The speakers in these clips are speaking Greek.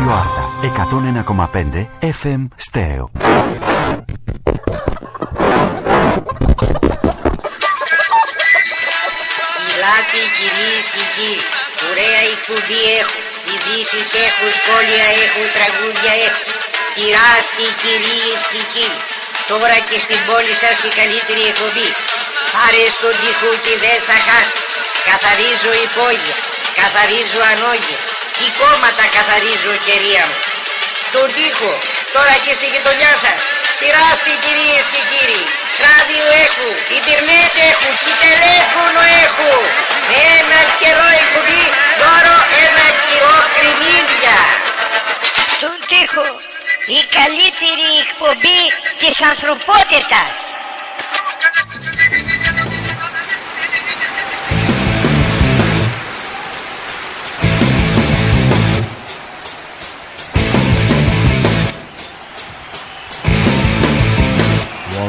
Ράδιο Άρτα 101,5 FM Στέρεο. Ελάτε κυρίες και κύριοι, ωραία εκπομπή έχω, ειδήσεις έχω, σχόλια έχω, τραγούδια έχω. Τυράστε κυρίες και κύριοι, τώρα και στην πόλη σας η καλύτερη εκπομπή. Πάρε στον τοίχο και δεν θα χάσει. Καθαρίζω υπόγεια, καθαρίζω ανόγεια. Τι κόμματα καθαρίζω κυρία μου. Στον τοίχο, τώρα και στη γειτονιά σας. Τυράστε κυρίες και κύριοι. Ράδιο έχουν, ίντερνετ έχουν και τηλέφωνο έχουν. Ένα καιρό εκπομπή, δώρο ένα κιλό κρυμμύδια. Στον τοίχο, η καλύτερη εκπομπή της ανθρωπότητας.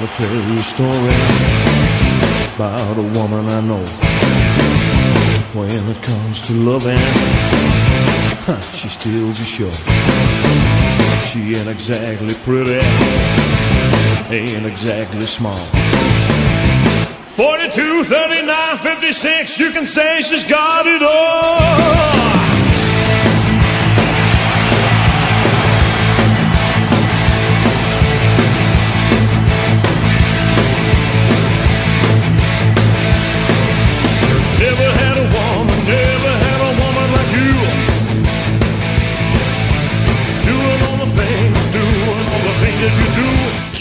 Wanna tell you a story about a woman I know. When it comes to loving, huh, she steals the show. She ain't exactly pretty, ain't exactly small. 42, 39, 56, you can say she's got it all.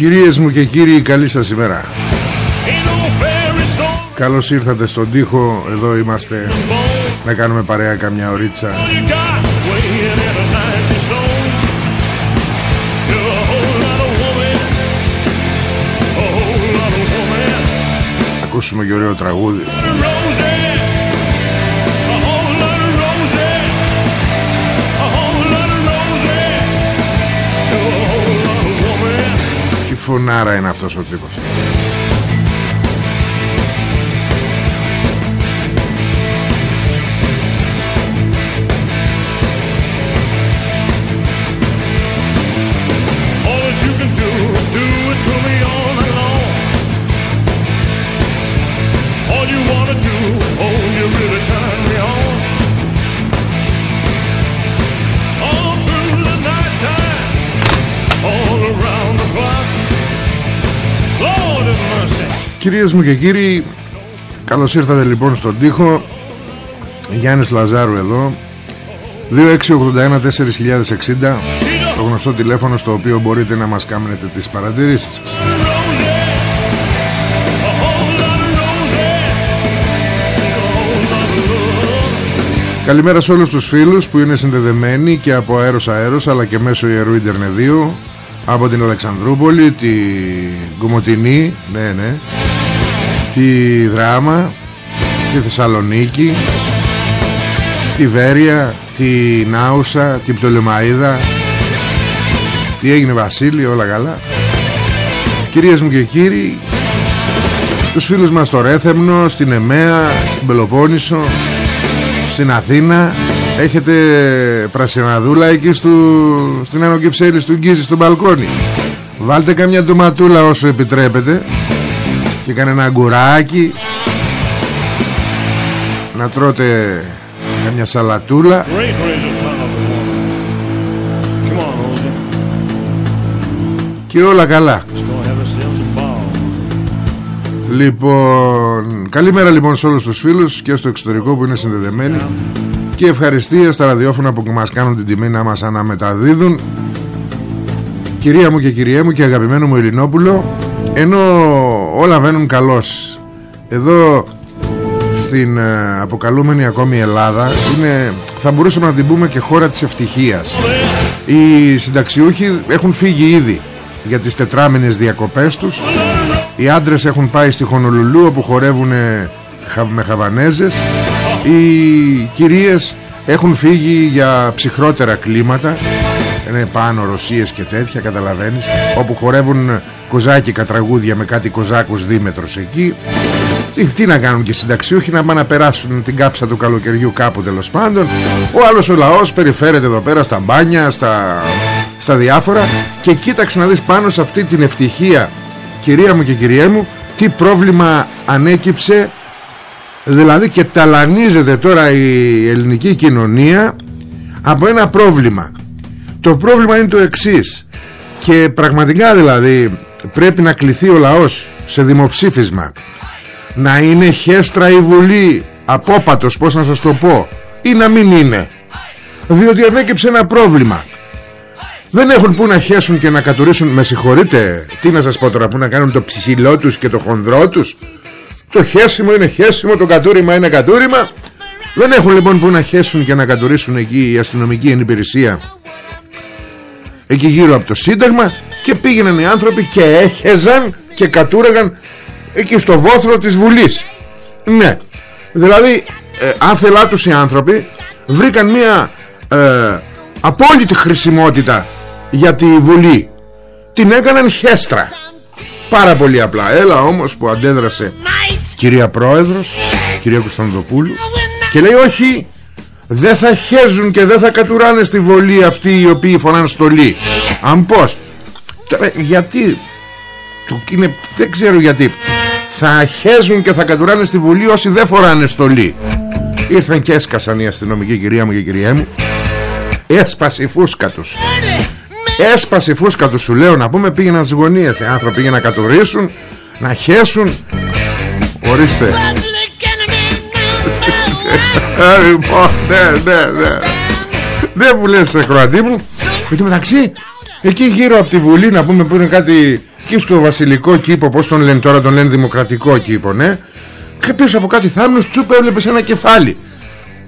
Κυρίες μου και κύριοι καλή σας ημέρα. Ain't no fairy story Καλώς ήρθατε στον τοίχο. Εδώ είμαστε bone. να κάνουμε παρέα καμιά ωρίτσα. All you got weighing woman. Τι φωνάρα είναι αυτός ο τύπος Κυρίες μου και κύριοι Καλώς ήρθατε λοιπόν στον τοίχο Γιάννης Λαζάρου εδώ 2681-4060 Το γνωστό τηλέφωνο στο οποίο μπορείτε να μας κάνετε τις παρατηρήσεις σας A whole lot of roses. A whole lot of love. Καλημέρα σε όλους τους φίλους που είναι συνδεδεμένοι και από αέρος αέρος αλλά και μέσω ιερού Ιντερνεδίου από την Αλεξανδρούπολη, τη Κομωτινή, ναι ναι, τη Δράμα, τη Θεσσαλονίκη, τη Βέρεια, τη Νάουσα, την Πτολεμαίδα, τι έγινε Βασίλη, όλα καλά. Κυρίες μου και κύριοι, τους φίλους μας στο Ρέθεμνο, στην Εμέα, στην Πελοπόννησο, στην Αθήνα. Έχετε πρασιναδούλα εκεί στο, στην Άνω Κυψέλη του Γκίζη στο μπαλκόνι. Βάλτε καμιά ντοματούλα όσο επιτρέπετε και κανένα αγκουράκι να τρώτε καμιά σαλατούλα Great razor tongue of a woman. Come on, Rosie. και όλα καλά Let's go have ourselves a ball. Λοιπόν, καλημέρα λοιπόν σε όλους τους φίλους και στο εξωτερικό που είναι συνδεδεμένοι και ευχαριστία στα ραδιόφωνα που μας κάνουν την τιμή να μας αναμεταδίδουν Κυρία μου και κυριέ μου και αγαπημένο μου Ελληνόπουλο ενώ όλα βαίνουν καλώς. Εδώ στην ε, αποκαλούμενη ακόμη Ελλάδα είναι, θα μπορούσαμε να την πούμε και χώρα της ευτυχίας. Οι συνταξιούχοι έχουν φύγει ήδη για τις τετράμινες διακοπές τους. Οι άντρες έχουν πάει στη Χονολουλού όπου χορεύουν με χαβανέζες. Οι κυρίες έχουν φύγει για ψυχρότερα κλίματα είναι πάνω Ρωσίες και τέτοια καταλαβαίνεις. Όπου χορεύουν κοζάκικα τραγούδια με κάτι κοζάκους δίμετρος εκεί. Τι, τι να κάνουν και οι συνταξιούχοι να πάνε να περάσουν την κάψα του καλοκαιριού κάπου τέλος πάντων. Ο άλλος ο λαός περιφέρεται εδώ πέρα στα μπάνια στα, στα διάφορα. Και κοίταξε να δεις πάνω σε αυτή την ευτυχία κυρία μου και κυριέ μου τι πρόβλημα ανέκυψε. Δηλαδή και ταλανίζεται τώρα η ελληνική κοινωνία από ένα πρόβλημα το πρόβλημα είναι το εξής. Και πραγματικά δηλαδή πρέπει να κληθεί ο λαός σε δημοψήφισμα. Να είναι χέστρα η Βουλή απόπατος πως να σας το πω ή να μην είναι. Διότι ανέκυψε ένα πρόβλημα. Δεν έχουν που να χέσουν και να κατουρίσουν. Με συγχωρείτε τι να σας πω τώρα που να κάνουν το ψηλό τους και το χονδρό τους. Το χέσιμο είναι χέσιμο το κατούριμα είναι κατούριμα. Δεν έχουν λοιπόν που να χέσουν και να κατουρίσουν εκεί η αστυνομική υπηρεσία εκεί γύρω από το Σύνταγμα και πήγαιναν οι άνθρωποι και έχεζαν και κατούραγαν εκεί στο βόθρο της Βουλής. Ναι. Δηλαδή ε, άθελά τους οι άνθρωποι βρήκαν μια ε, απόλυτη χρησιμότητα για τη Βουλή. Την έκαναν χέστρα. Πάρα πολύ απλά. Έλα όμως που αντέδρασε κυρία Πρόεδρος κυρία Κωνσταντοπούλου και λέει όχι δεν θα χέζουν και δεν θα κατουράνε στη βολή αυτοί οι οποίοι φωνάνε στολή αν πως Τώρα, γιατί το, είναι, δεν ξέρω γιατί θα χέζουν και θα κατουράνε στη βουλή όσοι δεν φοράνε στολή ήρθαν και έσκασαν οι αστυνομικοί κυρία μου και κυρία μου. Έσπασε η φούσκα τους. Έσπασε η φούσκα τους σου λέω να πούμε πήγαιναν στις γωνίες. Οι άνθρωποι πήγαιναν να κατουρίσουν να χέσουν. Ορίστε. ε, λοιπόν, ναι, ναι, ναι. Δεν μου λες Κροατή μου. Εν μεταξύ Εκεί γύρω από τη Βουλή να πούμε που είναι κάτι Εκεί στο βασιλικό κήπο Πώς τον λένε τώρα τον λένε δημοκρατικό κήπο ναι. Και πίσω από κάτι θάμνους Τσουπ έβλεπες ένα κεφάλι.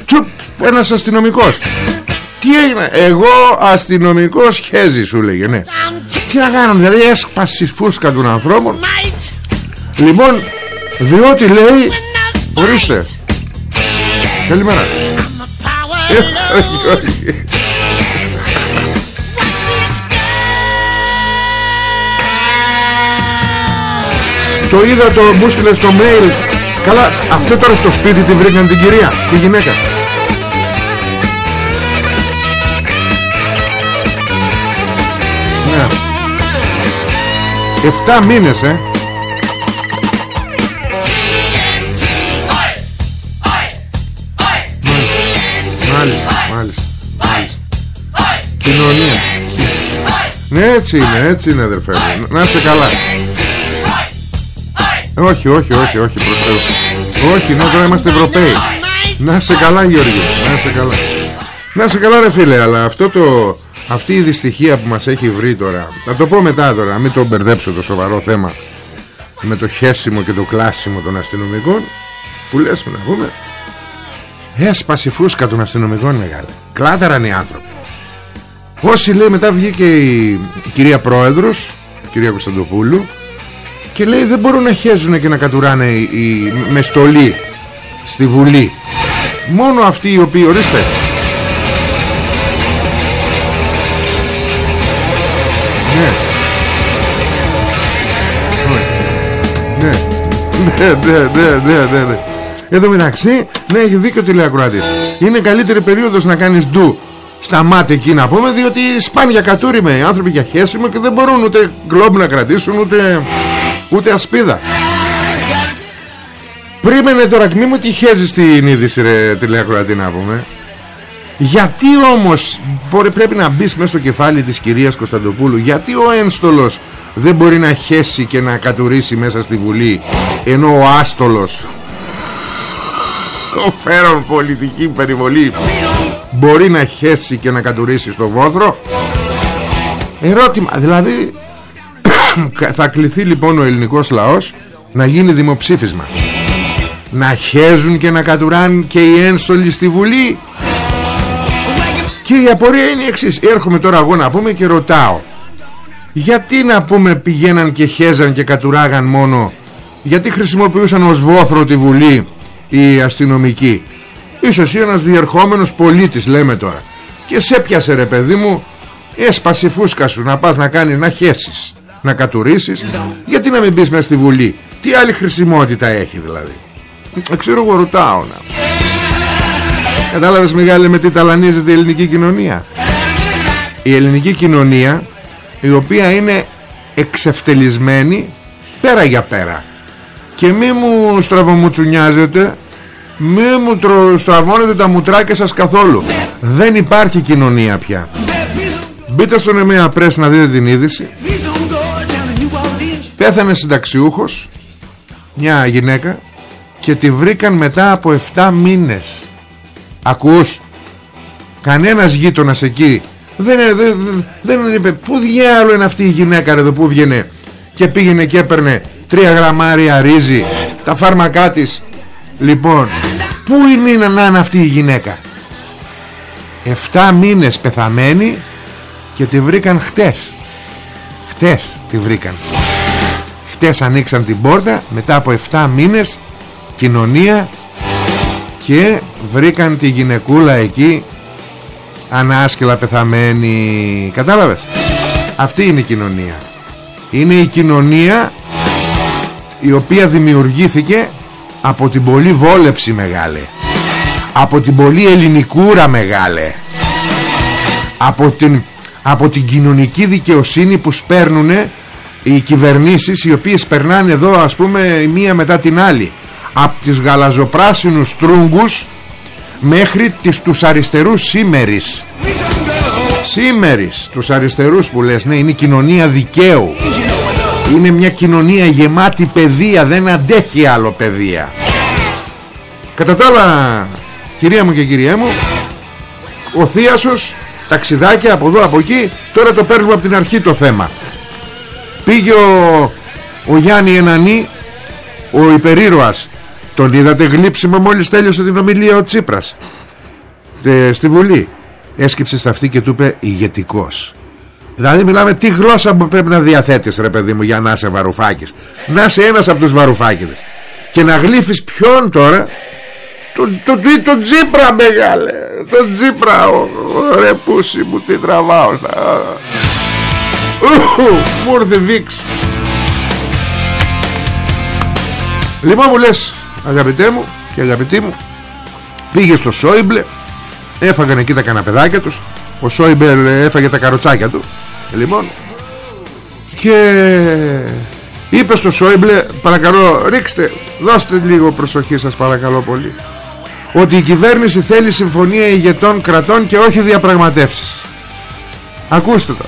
Τσουπ ένας αστυνομικός. Τι έγινε Εγώ αστυνομικός χέζει σου λέγε ναι. Τι να κάνω δηλαδή έσπασε φούσκα των ανθρώπων. Λοιπόν διότι λέει Ορίστε Καλημέρα. Ε, όχι, όχι. Το είδα το μου στείλε στο mail. Καλά αυτό τώρα στο σπίτι τη βρήκαν την κυρία Τη γυναίκα. Ναι. Εφτά μήνες ε Μάλιστα, μάλιστα, μάλιστα. Κοινωνία. Ναι, έτσι είναι, έτσι είναι αδερφέ μου. Να είσαι καλά. Όχι, όχι, όχι, όχι, προς Θεού. Όχι, ναι, τώρα είμαστε Ευρωπαίοι. Να είσαι καλά, Γιώργη. Να είσαι καλά. Να είσαι καλά, ρε φίλε, αλλά αυτό το, αυτή η δυστυχία που μας έχει βρει τώρα, θα το πω μετά τώρα, μην το μπερδέψω το σοβαρό θέμα με το χέσιμο και το κλάσιμο των αστυνομικών, που λες να πούμε, Έσπασε η φούσκα των αστυνομικών μεγάλη Κλάταραν οι άνθρωποι. Όσοι λέει μετά βγήκε η κυρία Πρόεδρος Κυρία Κωνσταντοπούλου Και λέει δεν μπορούν να χέζουν και να κατουράνε οι, με στολή Στη Βουλή Μόνο αυτοί οι οποίοι ορίστε. Ναι. Ναι. Ναι ναι ναι ναι ναι, ναι. Εδώ μεταξύ, ναι, έχει δίκιο τηλεακροατής. Είναι καλύτερη περίοδος να κάνεις ντου στα μάτια εκεί να πούμε, διότι σπάνια κατούριμε οι άνθρωποι για χέσιμο και δεν μπορούν ούτε γκλόμπ να κρατήσουν, ούτε, ούτε ασπίδα. Πρίμενε τώρα, μη μου τι χέζεις την είδηση ρε τηλεακροατή να πούμε. Γιατί όμως πρέπει να μπεις μέσα στο κεφάλι της κυρίας Κωνσταντοπούλου Γιατί ο ένστολος δεν μπορεί να χέσει και να κατουρίσει μέσα στη Βουλή Ενώ ο άστολος ο φέρον πολιτική περιβολή. Μπορεί να χέσει και να κατουρίσει στο βόθρο. Ερώτημα δηλαδή θα κληθεί λοιπόν ο ελληνικός λαός να γίνει δημοψήφισμα; Να χέζουν και να κατουράν και οι ένστολοι στη Βουλή; Και η απορία είναι η εξής. Έρχομαι τώρα εγώ να πούμε και ρωτάω. Γιατί να πούμε πηγαίναν και χέζαν και κατουράγαν μόνο; Γιατί χρησιμοποιούσαν ως βόθρο τη Βουλή; Οι αστυνομικοί Ίσως ένας διερχόμενος πολίτης λέμε τώρα. Και σε πιάσε ρε παιδί μου Έσπασε φούσκα σου να πας να κάνεις να χέσεις Να κατουρίσεις Γιατί να μην μπεις μέσα στη Βουλή. Τι άλλη χρησιμότητα έχει δηλαδή. Ε, ξέρω εγώ ρωτάω να. Κατάλαβες μεγάλη με τι ταλανίζεται η ελληνική κοινωνία; Η ελληνική κοινωνία Η οποία είναι εξευτελισμένη Πέρα για πέρα. Και μη μου στραβομουτσουνιάζετε Μη μου τρο... στραβώνετε τα μουτράκια σας καθόλου. Δεν υπάρχει κοινωνία πια. Μπείτε στον Εμέα Πρέσ να δείτε την είδηση. Πέθανε συνταξιούχος Μια γυναίκα Και τη βρήκαν μετά από 7 μήνες. Ακούς; Κανένας γείτονας εκεί. Δεν, δεν, δεν είπε Πού διάλο είναι αυτή η γυναίκα εδώ που βγαινε Και πήγαινε και έπαιρνε Τρία γραμμάρια ρύζι Τα φάρμακά της Λοιπόν Πού είναι να είναι αυτή η γυναίκα; Εφτά μήνες πεθαμένη Και τη βρήκαν χτες. Χτες τη βρήκαν. Χτες ανοίξαν την πόρτα Μετά από 7 μήνες Κοινωνία Και βρήκαν τη γυναικούλα εκεί Ανάσκελα πεθαμένη. Κατάλαβες; Αυτή είναι η κοινωνία. Είναι η κοινωνία Η οποία δημιουργήθηκε Από την πολύ βόλεψη μεγάλη Από την πολύ ελληνικούρα μεγάλη Από την από την κοινωνική δικαιοσύνη που σπέρνουν οι κυβερνήσεις οι οποίες περνάνε εδώ ας πούμε η μία μετά την άλλη. Από τις γαλαζοπράσινους τρούγκους μέχρι τις, τους αριστερούς σήμερις. Σήμερις τους αριστερούς που λες ναι είναι η κοινωνία δικαίου είναι μια κοινωνία γεμάτη παιδεία δεν αντέχει άλλο παιδεία. Κατά τα άλλα κυρία μου και κυρία μου ο Θίασος ταξιδάκια από εδώ από εκεί τώρα το παίρνουμε από την αρχή το θέμα. Πήγε ο, ο Γιάννη Ενανή ο υπερήρωας. Τον είδατε γλύψιμο μόλις τέλειωσε την ομιλία ο Τσίπρας. Ε, στη Βουλή. Έσκυψε στα αυτή και του είπε ηγετικός Δηλαδή μιλάμε τι γλώσσα που πρέπει να διαθέτεις ρε παιδί μου για να είσαι βαρουφάκης. Να είσαι ένας από τους βαρουφάκηδες. Και να γλύφεις ποιον τώρα; Τον, το, το, το Τζίπρα μεγάλε Τον Τζίπρα Ρε πούσι μου τι τραβάω Μου ήρθε βίξ. Λοιπόν μου λες αγαπητέ μου και αγαπητή μου Πήγε στο Σόιμπλε Έφαγαν εκεί τα καναπεδάκια τους Ο Σόιμπλε έφαγε τα καροτσάκια του. Λοιπόν Και Είπε στο Σόιμπλε Παρακαλώ ρίξτε Δώστε λίγο προσοχή σας παρακαλώ πολύ ότι η κυβέρνηση θέλει συμφωνία ηγετών κρατών και όχι διαπραγματεύσεις. Ακούστε το.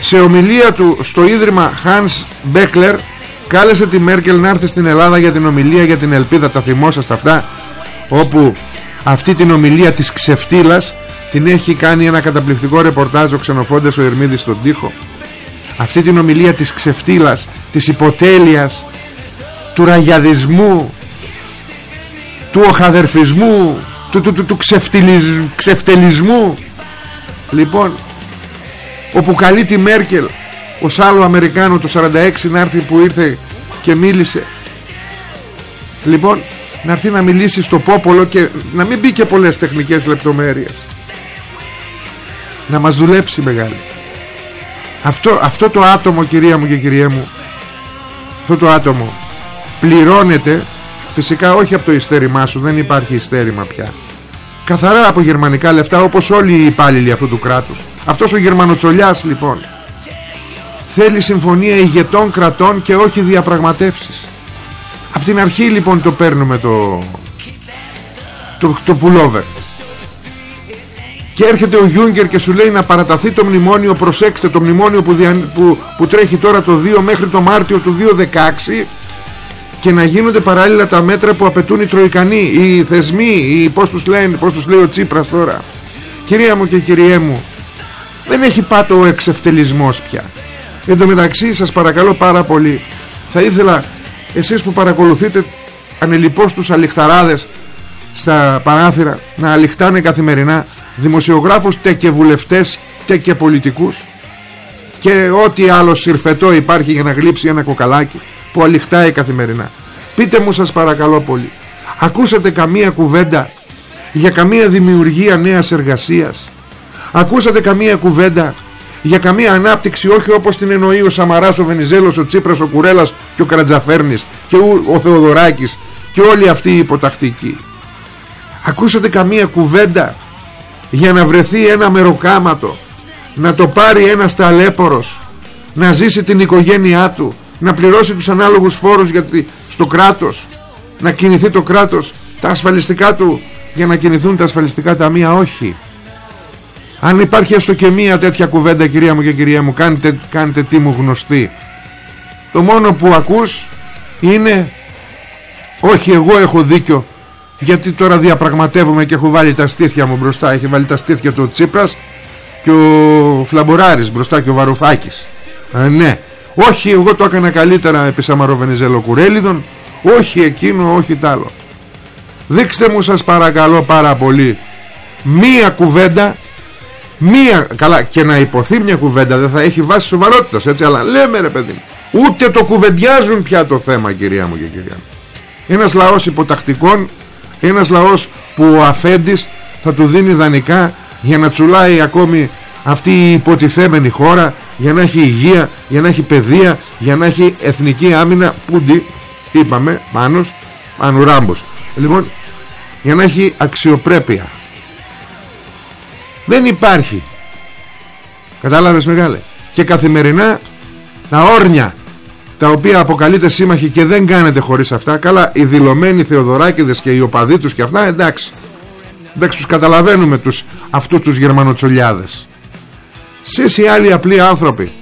Σε ομιλία του στο Ίδρυμα Hans Beckler κάλεσε τη Μέρκελ να έρθει στην Ελλάδα για την ομιλία για την ελπίδα τα θυμόσαστε αυτά όπου αυτή την ομιλία της ξεφτύλας την έχει κάνει ένα καταπληκτικό ρεπορτάζ ο ξενοφόντες ο Ερμίδης στον τοίχο. Αυτή την ομιλία της ξεφτύλας της υποτέλειας του ραγιαδισμού του οχαδερφισμού του, του, του, του ξεφτελισμού. Λοιπόν όπου καλεί τη Μέρκελ ο άλλο Αμερικάνο το 46 να έρθει που ήρθε και μίλησε. Λοιπόν να έρθει να μιλήσει στο πόπολο και να μην μπει και πολλές τεχνικές λεπτομέρειες να μας δουλέψει μεγάλη. Αυτό, αυτό το άτομο κυρία μου και κυρία μου αυτό το άτομο πληρώνεται Φυσικά όχι από το ιστέρημά σου Δεν υπάρχει ιστέρημα πια. Καθαρά από γερμανικά λεφτά όπως όλοι οι υπάλληλοι αυτού του κράτους. Αυτός ο γερμανοτσολιάς λοιπόν Θέλει συμφωνία ηγετών κρατών Και όχι διαπραγματεύσεις. Από την αρχή λοιπόν το παίρνουμε το Το, το pullover και έρχεται ο Γιούγκερ και σου λέει να παραταθεί το μνημόνιο Προσέξτε το μνημόνιο που, που, που τρέχει τώρα το 2 μέχρι το Μάρτιο του 2016 και να γίνονται παράλληλα τα μέτρα που απαιτούν οι τροϊκανοί, οι θεσμοί, οι πώς τους λένε, πώς τους λέει ο Τσίπρας τώρα. Κυρία μου και κυριέ μου, δεν έχει πάτο ο εξευτελισμός πια. Εν τω μεταξύ σας παρακαλώ πάρα πολύ, θα ήθελα εσείς που παρακολουθείτε ανελιπώς τους αλιχθαράδες στα παράθυρα να αλιχτάνε καθημερινά δημοσιογράφους τε και βουλευτές τε και πολιτικούς. Και ό,τι άλλο συρφετό υπάρχει για να γλύψει ένα κοκαλάκι που αληχτάει καθημερινά. Πείτε μου σας παρακαλώ πολύ ακούσατε καμία κουβέντα για καμία δημιουργία νέας εργασίας; Ακούσατε καμία κουβέντα για καμία ανάπτυξη όχι όπως την εννοεί ο Σαμαράς, ο Βενιζέλος, ο Τσίπρας, ο Κουρέλας και ο Καρατζαφέρνης και ο Θεοδωράκης και όλοι αυτοί οι υποτακτικοί; Ακούσατε καμία κουβέντα για να βρεθεί ένα μεροκάματο να το πάρει ένας ταλέπορος να ζήσει την οικογένειά του να πληρώσει τους ανάλογους φόρους γιατί στο κράτος να κινηθεί το κράτος τα ασφαλιστικά του για να κινηθούν τα ασφαλιστικά ταμεία όχι. Αν υπάρχει έστω και μία τέτοια κουβέντα κυρία μου και κυρία μου κάντε, κάντε τι μου γνωστή. Το μόνο που ακούς είναι όχι εγώ έχω δίκιο γιατί τώρα διαπραγματεύομαι και έχω βάλει τα στήθια μου μπροστά. Έχει βάλει τα στήθια του ο Τσίπρας και ο Φλαμποράρης μπροστά και ο Βαρουφάκης. Α, ναι. Όχι εγώ το έκανα καλύτερα επί Σαμαροβενιζέλο Κουρέλιδων όχι εκείνο όχι τ' άλλο. Δείξτε μου σας παρακαλώ πάρα πολύ μία κουβέντα μία καλά και να υποθεί μια κουβέντα δεν θα έχει βάση σοβαρότητας έτσι αλλά λέμε ρε παιδί ούτε το κουβεντιάζουν πια το θέμα κυρία μου και κυρία μου. Ένας λαός υποτακτικών ένας λαός που ο αφέντης θα του δίνει δανεικά για να τσουλάει ακόμη αυτή η υποτιθέμενη χώρα για να έχει υγεία, για να έχει παιδεία για να έχει εθνική άμυνα που είπαμε Μάνος Μανουράμπος λοιπόν για να έχει αξιοπρέπεια. Δεν υπάρχει. Κατάλαβες μεγάλε. Και καθημερινά τα όρνια τα οποία αποκαλείται σύμμαχοι και δεν κάνετε χωρίς αυτά. Καλά οι δηλωμένοι Θεοδωράκηδες και οι οπαδοί τους και αυτά εντάξει. Εντάξει τους καταλαβαίνουμε τους, αυτούς τους γερμανοτσολιάδες. Σεις οι άλλοι απλοί άνθρωποι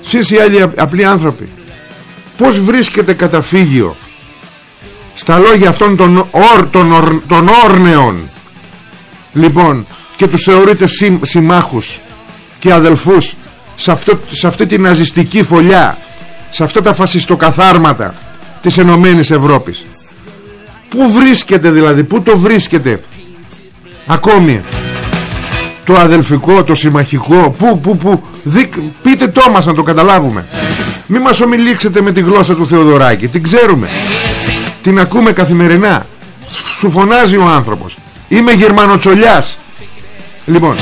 Σεις οι άλλοι απλοί άνθρωποι Πώς βρίσκεται καταφύγιο Στα λόγια αυτών των, ορ, των, ορ, των όρνεων; Λοιπόν Και τους θεωρείτε συμ, συμμάχους Και αδελφούς σε, αυτό, σε αυτή την ναζιστική φωλιά Σε αυτά τα φασιστοκαθάρματα Της Ενωμένης Ευρώπης. Πού βρίσκεται δηλαδή Πού το βρίσκεται Ακόμη το αδελφικό, το συμμαχικό που, που, που πείτε το μας να το καταλάβουμε. Μη μας ομιλήξετε με τη γλώσσα του Θεοδωράκη την ξέρουμε. Την ακούμε καθημερινά. Σου φωνάζει ο άνθρωπος. Είμαι γερμανοτσολιάς. Λοιπόν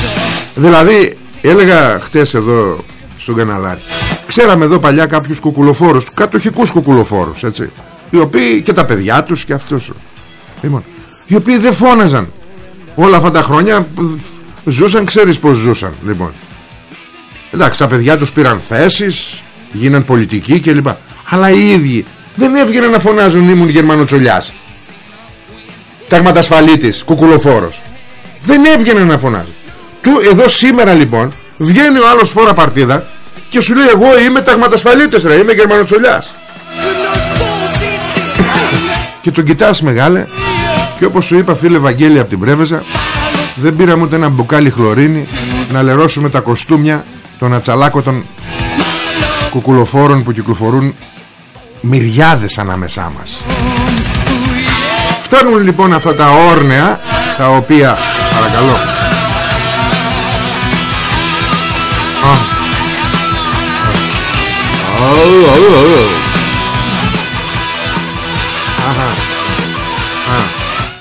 δηλαδή έλεγα χτες εδώ στον καναλάρχη ξέραμε εδώ παλιά κάποιους κουκουλοφόρους κατοχικούς κουκουλοφόρους έτσι οι οποίοι και τα παιδιά τους και αυτούς. Λοιπόν, οι οποίοι δεν φώναζαν. Όλα αυτά τα χρόνια Ζούσαν, ξέρεις πως ζούσαν λοιπόν. Εντάξει τα παιδιά τους πήραν θέσεις Γίναν πολιτικοί κλπ. Αλλά οι ίδιοι δεν έβγαιναν να φωνάζουν ήμουν Γερμανοτσολιάς Ταγματασφαλίτης, κουκουλοφόρος. Δεν έβγαιναν να φωνάζουν. Του, Εδώ σήμερα λοιπόν Βγαίνει ο άλλος φόρα παρτίδα Και σου λέει εγώ είμαι ταγματασφαλίτης ρε Είμαι Γερμανοτσολιάς Και τον κοιτάς μεγάλε Και όπως σου είπα φίλε Βαγγέλη από την Πρέβεζα δεν πήραμε ούτε ένα μπουκάλι χλωρίνη να λερώσουμε τα κοστούμια των ατσαλάκωτων κουκουλοφόρων που κυκλοφορούν μυριάδες ανάμεσά μας. Φτάνουν λοιπόν αυτά τα όρνεα τα οποία παρακαλώ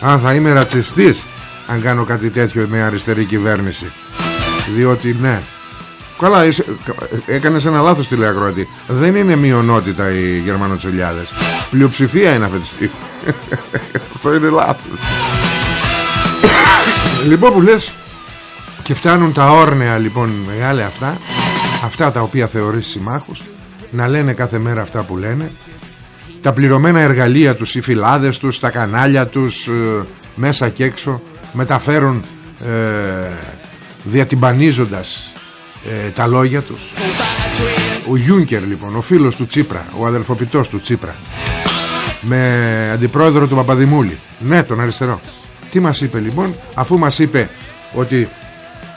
Α, θα είμαι ρατσιστής αν κάνω κάτι τέτοιο με αριστερή κυβέρνηση. Διότι ναι. Καλά, έκανες ένα λάθος τηλεακροατή Δεν είναι μειονότητα οι Γερμανοτσολιάδες Πλειοψηφία είναι αυτή τη στιγμή. Αυτό είναι λάθος. Λοιπόν που λες Και φτάνουν τα όρνεα λοιπόν μεγάλα αυτά Αυτά τα οποία θεωρείς συμμάχους Να λένε κάθε μέρα αυτά που λένε. Τα πληρωμένα εργαλεία τους Οι φυλάδες τους, τα κανάλια τους ε, Μέσα και έξω μεταφέρουν ε, διατυμπανίζοντας ε, τα λόγια τους. Ο Γιούνκερ λοιπόν ο φίλος του Τσίπρα ο αδελφοποιητός του Τσίπρα με αντιπρόεδρο του Παπαδημούλη. Ναι τον αριστερό. Τι μας είπε λοιπόν αφού μας είπε ότι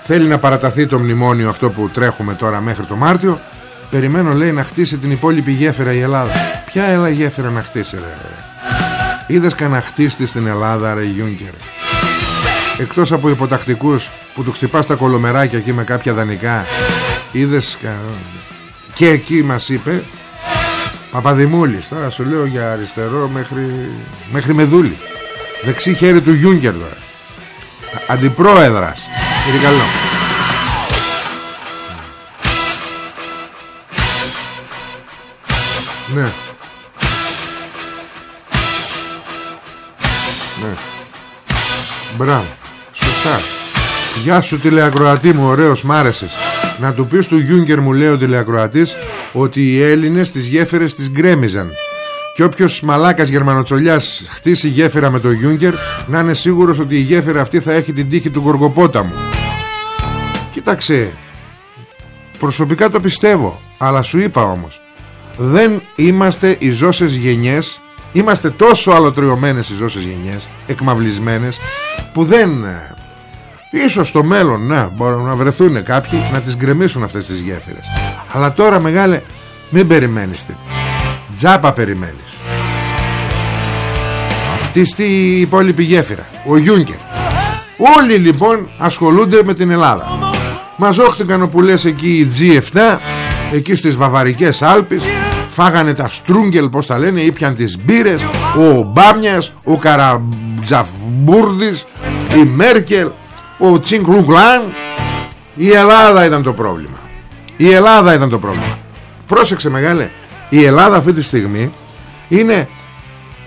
θέλει να παραταθεί το μνημόνιο αυτό που τρέχουμε τώρα μέχρι το Μάρτιο περιμένω λέει να χτίσει την υπόλοιπη γέφυρα η Ελλάδα. Ποια έλα γέφυρα να χτίσει ρε; Είδες κανένα χτίστη στην Ελλάδα ρε Γιούνκερ Εκτός από υποτακτικούς που του χτυπάς τα κολομεράκια εκεί με κάποια δανεικά Είδες Και εκεί μας είπε Παπαδημούλης Τώρα σου λέω για αριστερό μέχρι, μέχρι Μεδούλη Δεξί χέρι του Γιούγκερ Αντιπρόεδρας Είναι καλό Γεια σου τηλεακροατή μου, ωραίος, μ' άρεσες. Να του πεις του Γιούγκερ μου λέει ο τηλεακροατής ότι οι Έλληνες τις γέφυρες τις γκρέμιζαν. Και όποιος μαλάκας γερμανοτσολιάς χτίσει γέφυρα με το Γιούγκερ να είναι σίγουρος ότι η γέφυρα αυτή θα έχει την τύχη του Γοργοπόταμου. Κοίταξε, προσωπικά το πιστεύω, αλλά σου είπα όμως, δεν είμαστε οι ζώσες γενιές, είμαστε τόσο αλωτριωμένες οι ζώσες γενιές, εκμαυλισμένες, που δεν... ε, Ίσως στο μέλλον, ναι, μπορούν να βρεθούν κάποιοι να τις γκρεμίσουν αυτές τις γέφυρες. Αλλά τώρα μεγάλε, μην περιμένεις την. Τζάπα περιμένεις. Χτιστεί η υπόλοιπη γέφυρα, ο Γιούνκερ. Όλοι λοιπόν ασχολούνται με την Ελλάδα. Μαζόχτηκαν που λες εκεί οι G7 Εκεί στις Βαβαρικές Άλπεις Φάγανε τα στρούγκελ πως τα λένε Ήπιαν τις μπύρες Ο Μπάμιας Ο Καρατζαφμπούρδης Η Μέρκελ Ο Τσινκλουγλάν Η Ελλάδα ήταν το πρόβλημα Η Ελλάδα ήταν το πρόβλημα Πρόσεξε μεγάλε Η Ελλάδα αυτή τη στιγμή Είναι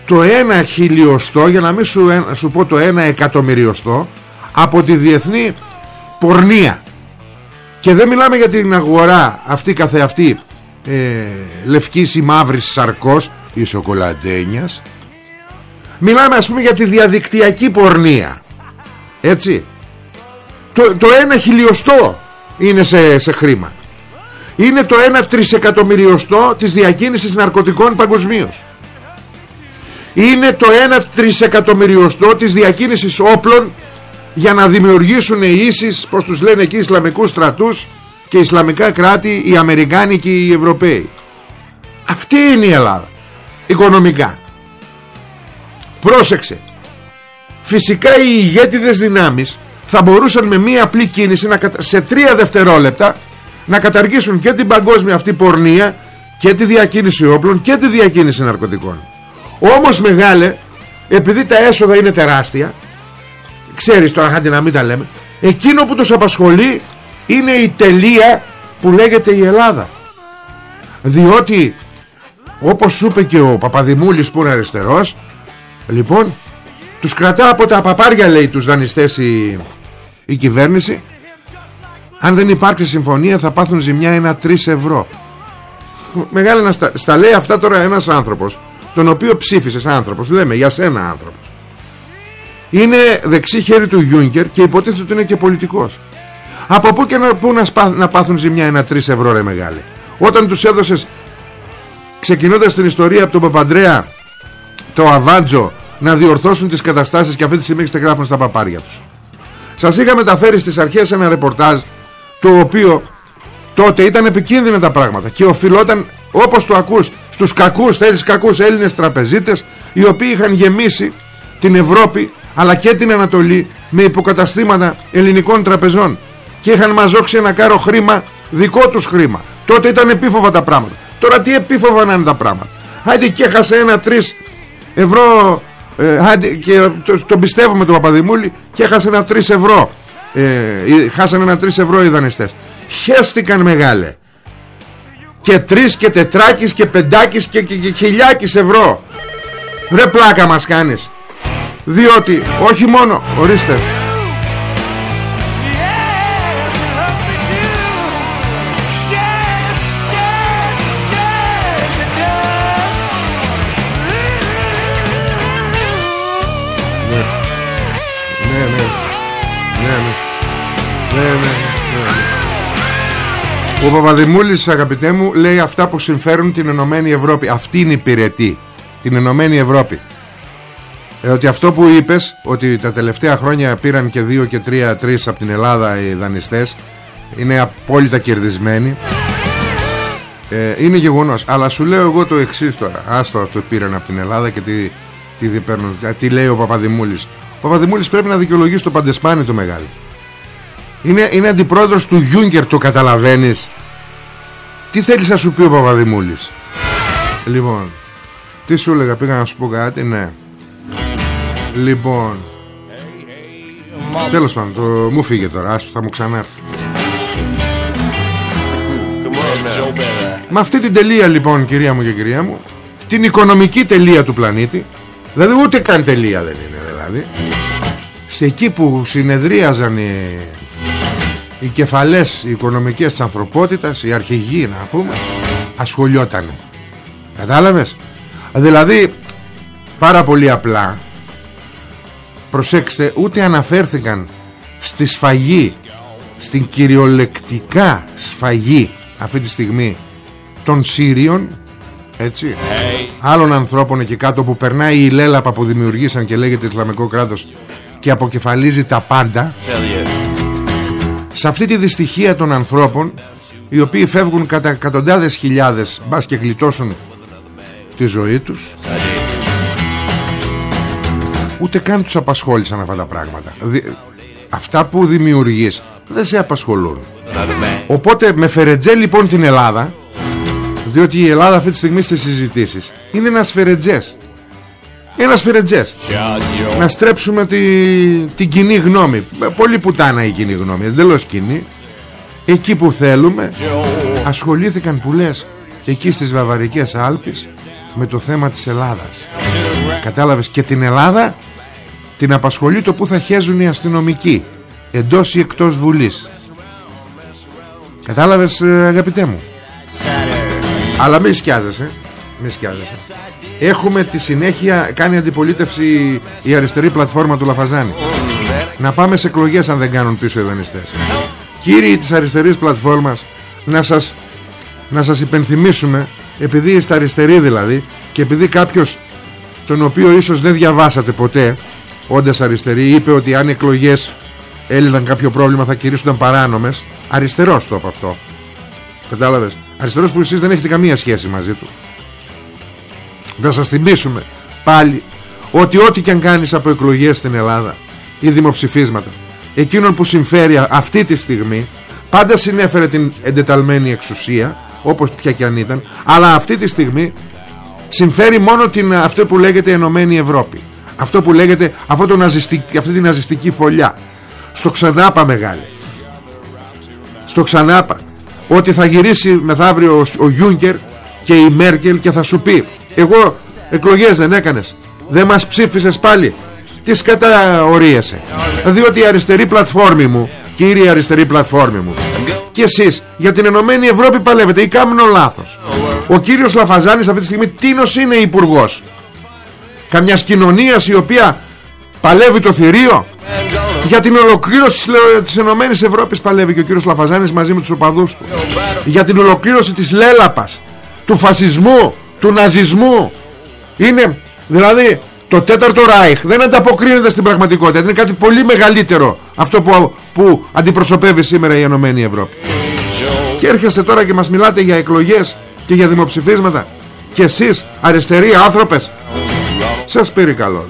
το ένα χιλιοστό Για να μην σου, ε, σου πω το ένα εκατομμυριοστό Από τη διεθνή πορνεία και δεν μιλάμε για την αγορά αυτή καθεαυτή ε, λευκής ή μαύρης σαρκός ή σοκολατένιας. Μιλάμε ας πούμε για τη διαδικτυακή πορνεία. Έτσι. Το, το ένα χιλιοστό είναι σε, σε χρήμα. Είναι το ένα τρισεκατομμυριοστό της διακίνησης ναρκωτικών παγκοσμίως. Είναι το ένα τρισεκατομμυριοστό της διακίνησης όπλων για να δημιουργήσουν ίσεις πως τους λένε εκεί Ισλαμικούς στρατούς και Ισλαμικά κράτη οι Αμερικάνοι και οι Ευρωπαίοι αυτή είναι η Ελλάδα οικονομικά πρόσεξε φυσικά οι ηγέτιδες δυνάμεις θα μπορούσαν με μία απλή κίνηση να, σε τρία δευτερόλεπτα να καταργήσουν και την παγκόσμια αυτή πορνεία και τη διακίνηση όπλων και τη διακίνηση ναρκωτικών. Όμως μεγάλε επειδή τα έσοδα είναι τεράστια ξέρεις τώρα χάντι να μην τα λέμε εκείνο που τους απασχολεί είναι η τελεία που λέγεται η Ελλάδα. Διότι όπως σου είπε και ο Παπαδημούλης που είναι αριστερός λοιπόν τους κρατά από τα παπάρια λέει τους δανειστές η, η κυβέρνηση αν δεν υπάρξει συμφωνία θα πάθουν ζημιά ένα 3 ευρώ. Μεγάλη να στα, στα λέει αυτά τώρα ένας άνθρωπος τον οποίο ψήφισες άνθρωπος λέμε για σένα άνθρωπος. Είναι δεξί χέρι του Γιούγκερ και υποτίθεται ότι είναι και πολιτικός. Από πού και να, πού να, σπά, να πάθουν ζημιά ένα 3 ευρώ ρε μεγάλη. Όταν τους έδωσες ξεκινώντας την ιστορία από τον Παπαντρέα το Αβάντζο να διορθώσουν τις καταστάσεις και αυτή τη στιγμή γράφουν στα παπάρια τους σας είχα μεταφέρει στις αρχές ένα ρεπορτάζ το οποίο τότε ήταν επικίνδυνα τα πράγματα και οφειλόταν όπως το ακούς στους κακούς, θέλεις κακούς Έλληνες τραπεζίτες οι οποίοι είχαν γεμίσει την Ευρώπη αλλά και την Ανατολή με υποκαταστήματα ελληνικών τραπεζών. Και είχαν μαζόξει ένα κάρο χρήμα δικό τους χρήμα. Τότε ήταν επίφοβα τα πράγματα. Τώρα τι επίφοβα να είναι τα πράγματα. Άντε και έχασε ένα 3 ευρώ ε, και το, το πιστεύουμε τον Παπαδημούλη και έχασε ένα 3 ευρώ. Ε, χάσανε ένα 3 ευρώ οι δανειστές. Χέστηκαν μεγάλε. Και τρεις και τετράκις και πεντάκις και, και, και χιλιάκις ευρώ. Ρε πλάκα μας κάνεις. Διότι όχι μόνο ορίστε Ναι, ναι, ναι. Ο Παπαδημούλης αγαπητέ μου λέει αυτά που συμφέρουν την Ενωμένη Ευρώπη. Αυτή είναι η πυρετή. Την Ενωμένη Ευρώπη. Ε, Ότι αυτό που είπες Ότι τα τελευταία χρόνια πήραν και δύο και τρία Τρεις από την Ελλάδα οι δανειστές Είναι απόλυτα κερδισμένοι. Ε, Είναι γεγονός. Αλλά σου λέω εγώ το εξής τώρα. Άστο το πήραν από την Ελλάδα και τι, τι, παίρνουν, τι λέει ο Παπαδημούλης. Ο Παπαδημούλης πρέπει να δικαιολογήσει το παντεσπάνι του μεγάλο είναι, είναι αντιπρόεδρος του Γιούγκερ το καταλαβαίνεις. Τι θέλεις να σου πει ο Παπαδημούλης; Λοιπόν Τι σου έλεγα πήγα να σου πω κάτι Ναι. Λοιπόν Τέλος πάντων το, Μου φύγε τώρα Άστο θα μου ξανάρθει. Με αυτή την τελεία λοιπόν κυρία μου και κυρία μου Την οικονομική τελεία του πλανήτη Δηλαδή ούτε καν τελεία δεν είναι δηλαδή. Σε εκεί που συνεδρίαζαν οι, οι κεφαλές οι οικονομικές της ανθρωπότητας Οι αρχηγοί να πούμε Ασχολιότανε. Κατάλαβες; Δηλαδή πάρα πολύ απλά Προσέξτε ούτε αναφέρθηκαν στη σφαγή Στην κυριολεκτικά σφαγή αυτή τη στιγμή των Σύριων έτσι άλλων ανθρώπων εκεί κάτω που περνάει η λέλαπα που δημιουργήσαν και λέγεται Ισλαμικό κράτος και αποκεφαλίζει τα πάντα σε αυτή τη δυστυχία των ανθρώπων οι οποίοι φεύγουν κατά εκατοντάδες χιλιάδες μπας και γλιτώσουν τη ζωή τους ούτε καν τους απασχόλησαν αυτά τα πράγματα. Αυτά που δημιουργείς δεν σε απασχολούν. Οπότε με φερετζέ λοιπόν την Ελλάδα διότι η Ελλάδα αυτή τη στιγμή στις συζητήσεις είναι ένας φερετζές ένας φερετζές να στρέψουμε τη, την κοινή γνώμη. Πολύ πουτάνα η κοινή γνώμη εντελώς κοινή εκεί που θέλουμε ασχολήθηκαν που λες εκεί στις Βαβαρικές Άλπεις με το θέμα της Ελλάδας. Κατάλαβες και την Ελλάδα την απασχολεί το που θα χέζουν οι αστυνομικοί εντός ή εκτός Βουλής. Κατάλαβες ε, αγαπητέ μου; Αλλά μη σκιάζεσαι μη σκιάζεσαι έχουμε τη συνέχεια κάνει αντιπολίτευση η αριστερή πλατφόρμα του Λαφαζάνη. Να πάμε σε εκλογές αν δεν κάνουν πίσω οι δανειστές. Κύριοι της αριστερής πλατφόρμας να σας, να σας υπενθυμίσουμε επειδή είστε αριστεροί δηλαδή και επειδή κάποιος τον οποίο ίσως δεν διαβάσατε ποτέ όντας αριστεροί είπε ότι αν εκλογές έλυναν κάποιο πρόβλημα θα κηρύσσονταν παράνομες. Αριστερός το από αυτό. Κατάλαβες; Αριστερός που εσείς δεν έχετε καμία σχέση μαζί του να σας θυμίσουμε πάλι ότι ό,τι και αν κάνεις από εκλογές στην Ελλάδα ή δημοψηφίσματα εκείνον που συμφέρει αυτή τη στιγμή πάντα συνέφερε την εντεταλμένη εξουσία όπως πια και αν ήταν αλλά αυτή τη στιγμή συμφέρει μόνο την, αυτό που λέγεται Ενωμένη Ευρώπη. Αυτό που λέγεται αυτό το ναζιστική, αυτή τη ναζιστική φωλιά. Στο ξανάπα μεγάλη στο ξανάπα. Ότι θα γυρίσει μεθαύριο ο, ο Γιούγκερ και η Μέρκελ και θα σου πει εγώ εκλογές δεν έκανες. Δεν μας ψήφισες πάλι. Τις σκατά ορίεσαι διότι η αριστερή πλατφόρμη μου κύριε αριστερή πλατφόρμη μου και εσείς για την Ενωμένη Ευρώπη παλεύετε ή κάμνο λάθος. Ο κύριος Λαφαζάνης αυτή τη στιγμή τίνος είναι υπουργός. καμιάς κοινωνίας η οποία παλεύει το θηρίο. Για την ολοκλήρωση της Ενωμένης Ευρώπης παλεύει και ο κύριος Λαφαζάνης μαζί με τους οπαδούς του. Για την ολοκλήρωση της λέλαπας του φασισμού, του ναζισμού. Είναι δηλαδή το τέταρτο Ράιχ δεν ανταποκρίνεται στην πραγματικότητα. Είναι κάτι πολύ μεγαλύτερο αυτό που, που αντιπροσωπεύει σήμερα η Ενωμένη Ευρώπη. Και έρχεστε τώρα και μας μιλάτε για εκλογές και για δημοψηφίσματα. Και εσείς αριστεροί άνθρωπες σας περικαλώ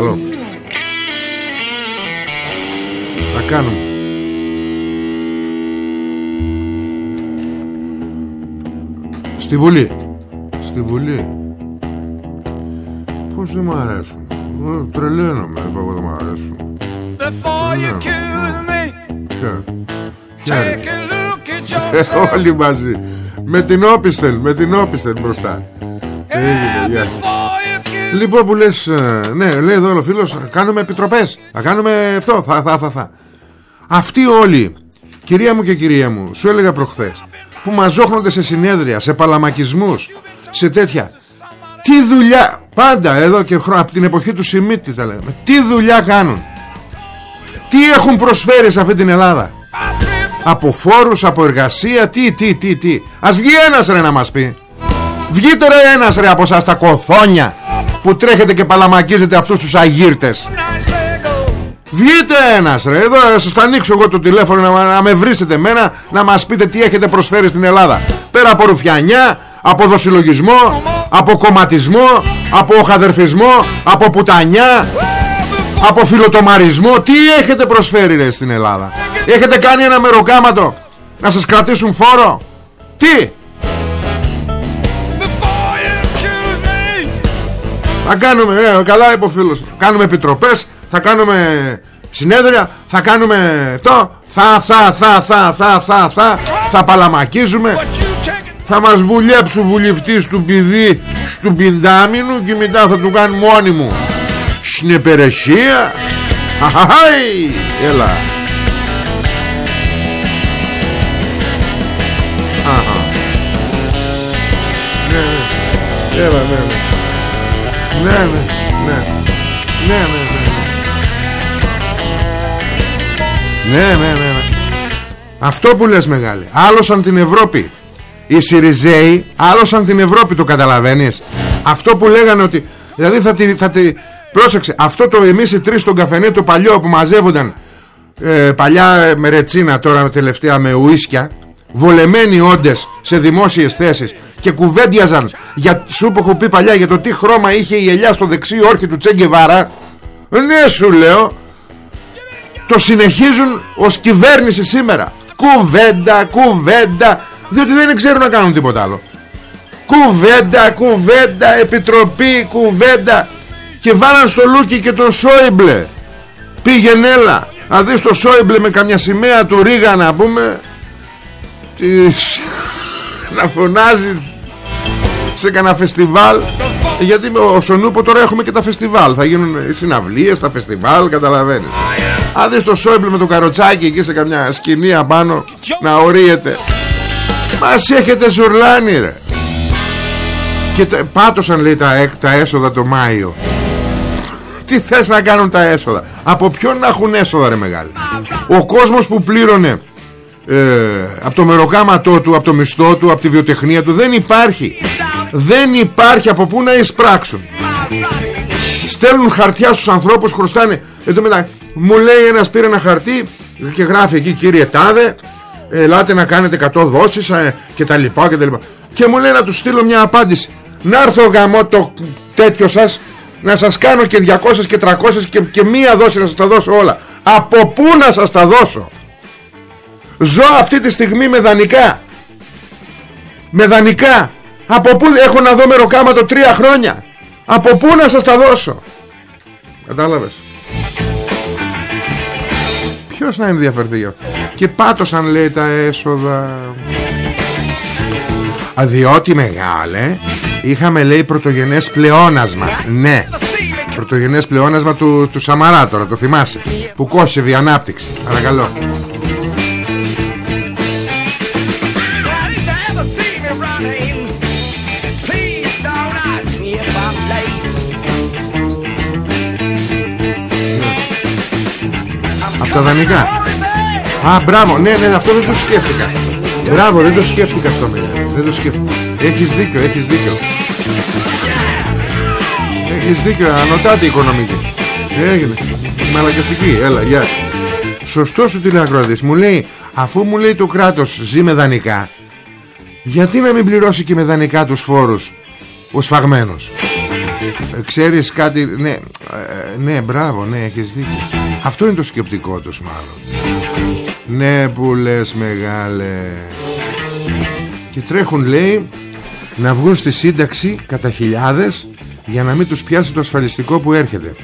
Παρακαλώ. Να κάνουμε. Στη Βουλή. Στη Βουλή. Πώς δεν μ' αρέσουν; Ε, Τρελαίνομαι είπα εγώ δεν μ' αρέσουν. Ε, Όλοι μαζί. Με την Όπιστελ Με την Όπιστελ μπροστά Έγινε Λοιπόν που λες ε, Ναι λέει εδώ ο φίλος Κάνουμε επιτροπές Θα κάνουμε αυτό Θα θα θα θα Αυτοί όλοι Κυρία μου και κυρία μου Σου έλεγα προχθές Που μαζόχνονται σε συνέδρια Σε παλαμακισμούς Σε τέτοια Τι δουλειά Πάντα εδώ και χρόνο Από την εποχή του Σιμίτη τα λέμε Τι δουλειά κάνουν Τι έχουν προσφέρει σε αυτή την Ελλάδα Από φόρους Από εργασία Τι τι τι τι. Ας βγει ένας ρε να μας πει Βγείτε ρε ένας ρε από σας τα κοθόνια που τρέχετε και παλαμακίζετε αυτούς τους αγύρτες. Βγείτε ένας ρε Εδώ σας θα ανοίξω εγώ το τηλέφωνο να, να με βρίσετε εμένα Να μας πείτε τι έχετε προσφέρει στην Ελλάδα. Πέρα από ρουφιανιά Από δοσυλλογισμό Από κομματισμό Από οχαδερφισμό Από πουτανιά Από φιλοτομαρισμό Τι έχετε προσφέρει ρε στην Ελλάδα. Έχετε κάνει ένα μεροκάματο Να σας κρατήσουν φόρο. Τι; Θα κάνουμε, ε, καλά είπε ο φίλος Κάνουμε επιτροπές, θα κάνουμε συνέδρια Θα κάνουμε το Θα, θα, θα, θα, θα, θα, θα Θα παλαμακίζουμε Θα μας βουλέψουν βουλευτής του πηδί Στου πεντάμινου Και μετά θα του κάνουν μόνοι μου Στην επερεσία Αχαχάι Έλα Αχα. Ναι, ναι. Έλα, ναι, ναι. Ναι, ναι, ναι. Ναι, ναι, ναι. Ναι, ναι, ναι, ναι. Αυτό που λες μεγάλη. Άλλωσαν την Ευρώπη. Οι Σιριζέοι άλλωσαν την Ευρώπη, το καταλαβαίνεις. Αυτό που λέγανε ότι... Δηλαδή θα τη... Θα τη πρόσεξε, αυτό το εμείς οι τρεις στον καφενέ το παλιό που μαζεύονταν ε, παλιά με ρετσίνα τώρα τελευταία με ουίσκια βολεμένοι όντες σε δημόσιες θέσεις και κουβέντιαζαν για, σου που έχω πει παλιά για το τι χρώμα είχε η ελιά στο δεξί όρχη του Τσέγκεβάρα ναι σου λέω το συνεχίζουν ως κυβέρνηση σήμερα. Κουβέντα, κουβέντα διότι δεν ξέρουν να κάνουν τίποτα άλλο. Κουβέντα, κουβέντα επιτροπή, κουβέντα. Και βάλαν στο Λούκι και τον Σόιμπλε. Πήγαινε έλα να δεις το Σόιμπλε με καμιά σημαία του Ρίγα να πούμε της... να φωνάζει σε κανένα φεστιβάλ. Γιατί ο Σονούπο τώρα έχουμε και τα φεστιβάλ. Θα γίνουν οι συναυλίες, τα φεστιβάλ καταλαβαίνεις. Αν δεις το Σόιμπλε με το καροτσάκι εκεί σε καμιά σκηνή απάνω να ορίεται. Μας έχετε ζουρλάνει ρε. Και πάτωσαν λέει τα, τα έσοδα το Μάιο. Τι θες να κάνουν τα έσοδα; Από ποιον να έχουν έσοδα ρε μεγάλη; Ο κόσμος που πλήρωνε ε, Από το μεροκάματό του Από το μισθό του, από τη βιοτεχνία του Δεν υπάρχει. Δεν υπάρχει από πού να εισπράξουν. Στέλνουν χαρτιά στους ανθρώπους Χρωστάνε. Εδώ μετά μου λέει ένας πήρε ένα χαρτί Και γράφει εκεί κύριε Τάδε Ελάτε να κάνετε 100 δόσεις ε, Και τα λοιπά και τα λοιπά Και μου λέει να τους στείλω μια απάντηση. Να έρθω γαμό το τέτοιο σας να σας κάνω και 200 και 300 και, και μία δόση να σας τα δώσω όλα. Από πού να σας τα δώσω; Ζω αυτή τη στιγμή με δανεικά. Με δανεικά. Από πού έχω να δω μεροκάματο τρία χρόνια; Από πού να σας τα δώσω; Κατάλαβες; Ποιος να ενδιαφερθεί και πάτωσαν λέει τα έσοδα. Αδιότι μεγάλε Είχαμε λέει πρωτογενές πλεόνασμα. Ναι. Πρωτογενές πλεόνασμα του, του Σαμαρά τώρα Το θυμάσαι Που κόσευε η ανάπτυξη. Παρακαλώ τα δανεικά. Α μπράβο ναι ναι αυτό δεν το σκέφτηκα. Μπράβο δεν το σκέφτηκα αυτό Δεν το σκέφτηκα. Έχεις δίκιο έχεις δίκιο. Έχεις δίκιο Ανωτάτη οικονομική. Έγινε. Μαλακαστική Έλα γεια. Σωστός σου τηλεακρότης Μου λέει Αφού μου λέει το κράτος ζει με δανεικά Γιατί να μην πληρώσει και με δανεικά τους φόρους Ο σφαγμένος; Ε, Ξέρεις κάτι Ναι, ε, ναι μπράβο ναι έχεις δίκιο Αυτό είναι το σκεπτικό τους μάλλον Ναι που λες μεγάλε Και τρέχουν λέει Να βγουν στη σύνταξη Κατά χιλιάδες για να μην τους πιάσει το ασφαλιστικό που έρχεται.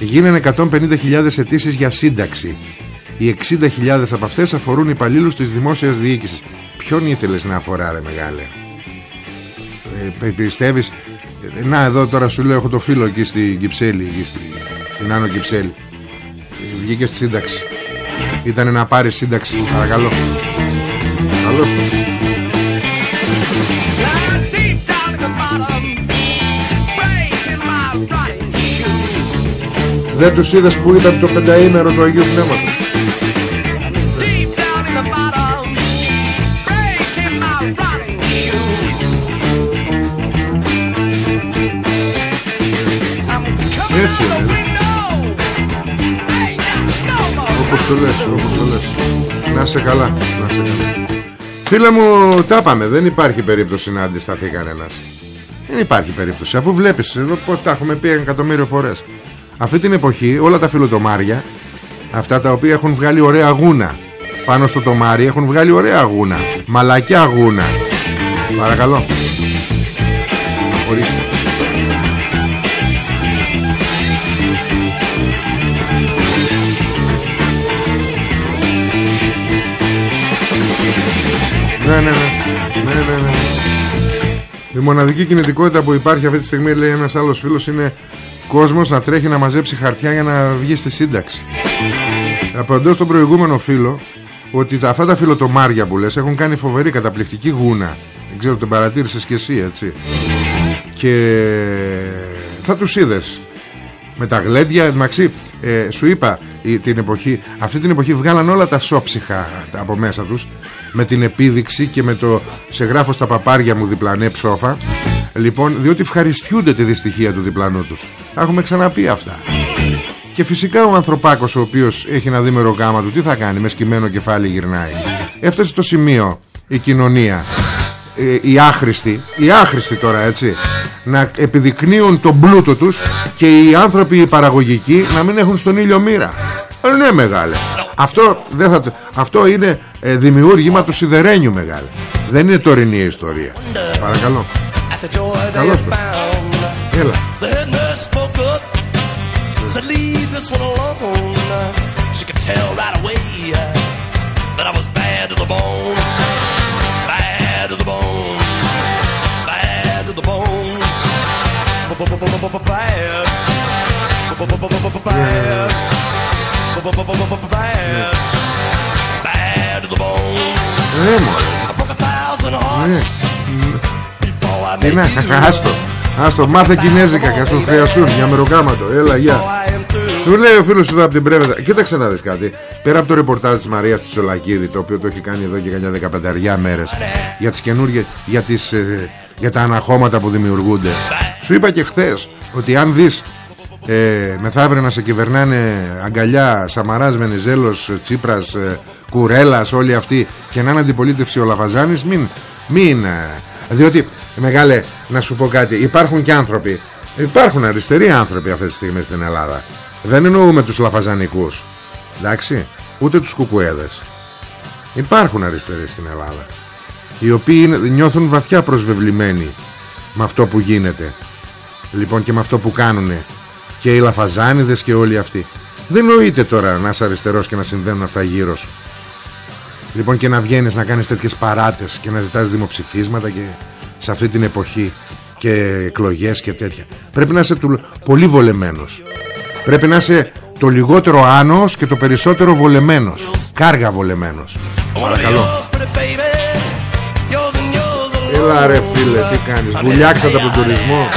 Γίνανε 150.000 αιτήσεις για σύνταξη. Οι 60.000 από αυτές αφορούν υπαλλήλους της δημόσιας διοίκησης. Ποιον ήθελες να αφορά ρε μεγάλε; Ε, πιστεύεις... Ε, να εδώ τώρα σου λέω έχω το φίλο εκεί στην Κυψέλη, εκεί στην Άνω Κυψέλη. Βγήκε στη σύνταξη. Ήτανε να πάρει σύνταξη. Παρακαλώ. Καλό. Δεν τους είδες που ήταν το πενταήμερο του Αγίου Πνεύματος το λες, όπως το λες Να σε καλά, να σε καλά Φίλε μου, τα πάμε. Δεν υπάρχει περίπτωση να αντισταθεί κανένας. Δεν υπάρχει περίπτωση. Αφού βλέπεις, εδώ πώς τα έχουμε πει εκατομμύριο φορές. Αυτή την εποχή όλα τα φιλοτομάρια Αυτά τα οποία έχουν βγάλει ωραία γούνα Πάνω στο τομάρι έχουν βγάλει ωραία γούνα Μαλακιά γούνα Παρακαλώ Ορίστε Ναι, ναι, ναι. ναι, ναι, ναι. Η μοναδική κινητικότητα που υπάρχει αυτή τη στιγμή, λέει ένας άλλος φίλος, είναι κόσμος να τρέχει να μαζέψει χαρτιά για να βγει στη σύνταξη. Απαντώ στον προηγούμενο φίλο ότι τα, αυτά τα φιλοτομάρια που λες έχουν κάνει φοβερή καταπληκτική γούνα. Δεν ξέρω, την παρατήρησες και εσύ, έτσι. Και θα τους είδες με τα γλέντια, μαξί, ε, σου είπα την εποχή, αυτή την εποχή βγάλαν όλα τα σόψυχα από μέσα τους με την επίδειξη και με το σε γράφω στα παπάρια μου διπλανέ ψόφα λοιπόν διότι ευχαριστιούνται τη δυστυχία του διπλανού τους. Έχουμε ξαναπεί αυτά. Και φυσικά ο ανθρωπάκος ο οποίος έχει ένα δίμερο γάμα του τι θα κάνει με σκυμμένο κεφάλι γυρνάει. Έφτασε στο σημείο η κοινωνία ε, οι άχρηστοι οι άχρηστοι τώρα έτσι να επιδεικνύουν τον πλούτο τους και οι άνθρωποι οι παραγωγικοί να μην έχουν στον ήλιο μοίρα. Ε, ναι μεγάλε. Αυτό, δεν θα, αυτό είναι ε, δημιούργημα του σιδερένιου μεγάλε. Δεν είναι τωρινή ιστορία. Παρακαλώ. Καλώς έλα. She could tell right away Τι να, άστο Άστο, μάθε κινέζικα και αυτό χρειαστούν για μεροκάματο Έλα, γεια. Του λέει ο φίλος εδώ από την Πρέβετα Κοίταξε να δεις κάτι. Πέρα από το ρεπορτάζ της Μαρίας της Σολακίδη Το οποίο το έχει κάνει εδώ και κανιά 15 μέρες Για τις καινούργιες Για τις ε, για τα αναχώματα που δημιουργούνται. Σου είπα και χθες ότι αν δεις ε, μεθαύριο να σε κυβερνάνε αγκαλιά Σαμαράς, Βενιζέλος, Τσίπρας, ε, Κουρέλας όλοι αυτοί και να είναι αντιπολίτευση ο Λαφαζάνης μην, μην ε, διότι μεγάλε να σου πω κάτι υπάρχουν και άνθρωποι υπάρχουν αριστεροί άνθρωποι αυτή τη στιγμή στην Ελλάδα. Δεν εννοούμε τους Λαφαζανικούς εντάξει ούτε τους Κουκουέδες. Υπάρχουν αριστεροί στην Ελλάδα οι οποίοι νιώθουν βαθιά προσβεβλημένοι με αυτό που γίνεται. Λοιπόν και με αυτό που κάνουν και οι λαφαζάνιδες και όλοι αυτοί. Δεν νοείται τώρα να είσαι αριστερός και να συμβαίνουν αυτά γύρω σου. Λοιπόν και να βγαίνεις να κάνεις τέτοιες παράτες και να ζητάς δημοψηφίσματα και σε αυτή την εποχή και εκλογές και τέτοια. Πρέπει να είσαι πολύ βολεμένος. Πρέπει να είσαι το λιγότερο άνος και το περισσότερο βολεμένος. Κάργα βολεμένος. Παρακαλώ. Έλα ρε φίλε τι κάνεις; Βουλιάξατε από τον τουρισμό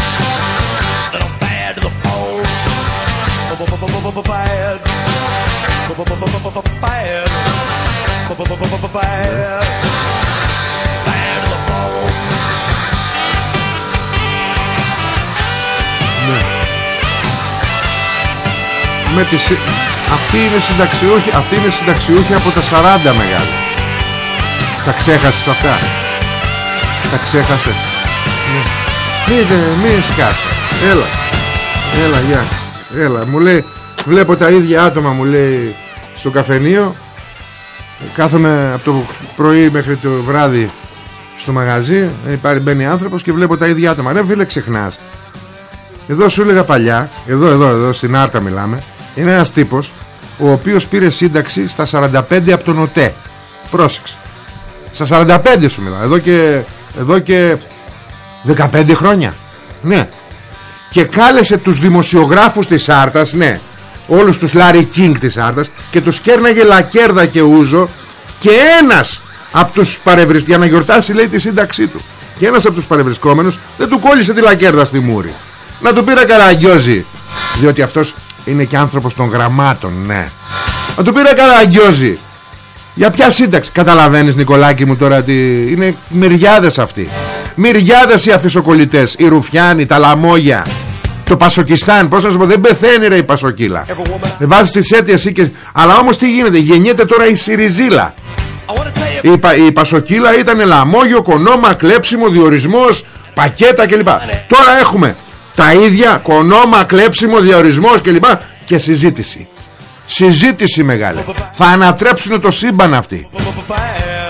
ναι. Με τη... Αυτή είναι συνταξιούχη Αυτή είναι συνταξιούχη από τα 40 μεγάλα Τα ξέχασες αυτά; Τα ξέχασες; Ναι. Μην, μην σκάσε Έλα Έλα γεια Έλα μου λέει Βλέπω τα ίδια άτομα μου λέει Στο καφενείο. Κάθομαι από το πρωί μέχρι το βράδυ Στο μαγαζί Υπάρχει μπαίνει άνθρωπος και βλέπω τα ίδια άτομα. Ρε φίλε ξεχνάς. Εδώ σου έλεγα παλιά Εδώ εδώ εδώ στην Άρτα μιλάμε Είναι ένας τύπος Ο οποίος πήρε σύνταξη στα 45 από τον ΟΤΕ. Πρόσεξε. Στα 45 σου μιλάω Εδώ και εδώ και 15 χρόνια. Ναι. Και κάλεσε τους δημοσιογράφους της Άρτας ναι όλους τους Λάρι Κίνγκ της Άρτας και τους κέρναγε λακέρδα και ούζο και ένας από τους παρευρισκόμενους για να γιορτάσει λέει τη σύνταξή του. Και ένας από τους παρευρισκόμενους δεν του κόλλησε τη λακέρδα στη μούρη. Να του πήρε καραγκιόζη διότι αυτός είναι και άνθρωπος των γραμμάτων ναι. Να του πήρε καραγκιόζη. Για ποια σύνταξη; Καταλαβαίνεις Νικολάκη μου τώρα ότι Είναι μυριάδες αυτοί. Μυριάδες οι αφισοκολλητές Οι Ρουφιάνοι, τα Λαμόγια Το Πασοκιστάν Πώς να σου πω δεν πεθαίνει ρε η Πασοκύλα. Δεν βάζεις τις αίτιες και... Αλλά όμως τι γίνεται Γεννιέται τώρα η Σιριζίλα. Η, Πα... η Πασοκύλα ήταν λαμόγιο, κονόμα, κλέψιμο, διορισμός Πακέτα κλπ. Τώρα έχουμε τα ίδια κονόμα, κλέψιμο, διορισμός κλπ. Και συζήτηση. Συζήτηση μεγάλη Θα ανατρέψουν το σύμπαν αυτοί.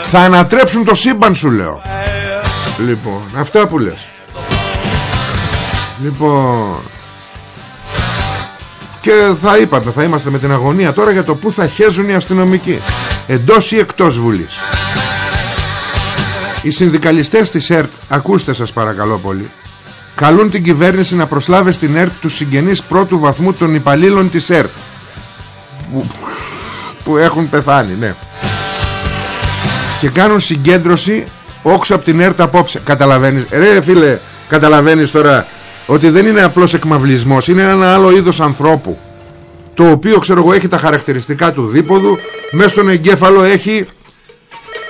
Θα ανατρέψουν το σύμπαν σου λέω. Λοιπόν Αυτά που λες Λοιπόν. Και θα είπαμε Θα είμαστε με την αγωνία τώρα για το που θα χέζουν οι αστυνομικοί. Εντός ή εκτός Βουλής. Οι συνδικαλιστές της ΕΡΤ Ακούστε σας παρακαλώ πολύ Καλούν την κυβέρνηση να προσλάβει στην ΕΡΤ Τους συγγενείς πρώτου βαθμού των υπαλλήλων της ΕΡΤ. Που, που έχουν πεθάνει ναι. Και κάνουν συγκέντρωση Όξω από την ΕΡΤ απόψε. Καταλαβαίνεις Ρε φίλε καταλαβαίνεις τώρα Ότι δεν είναι απλώς εκμαυλισμός Είναι ένα άλλο είδος ανθρώπου Το οποίο ξέρω εγώ έχει τα χαρακτηριστικά του δίποδου Μέσα στον εγκέφαλο έχει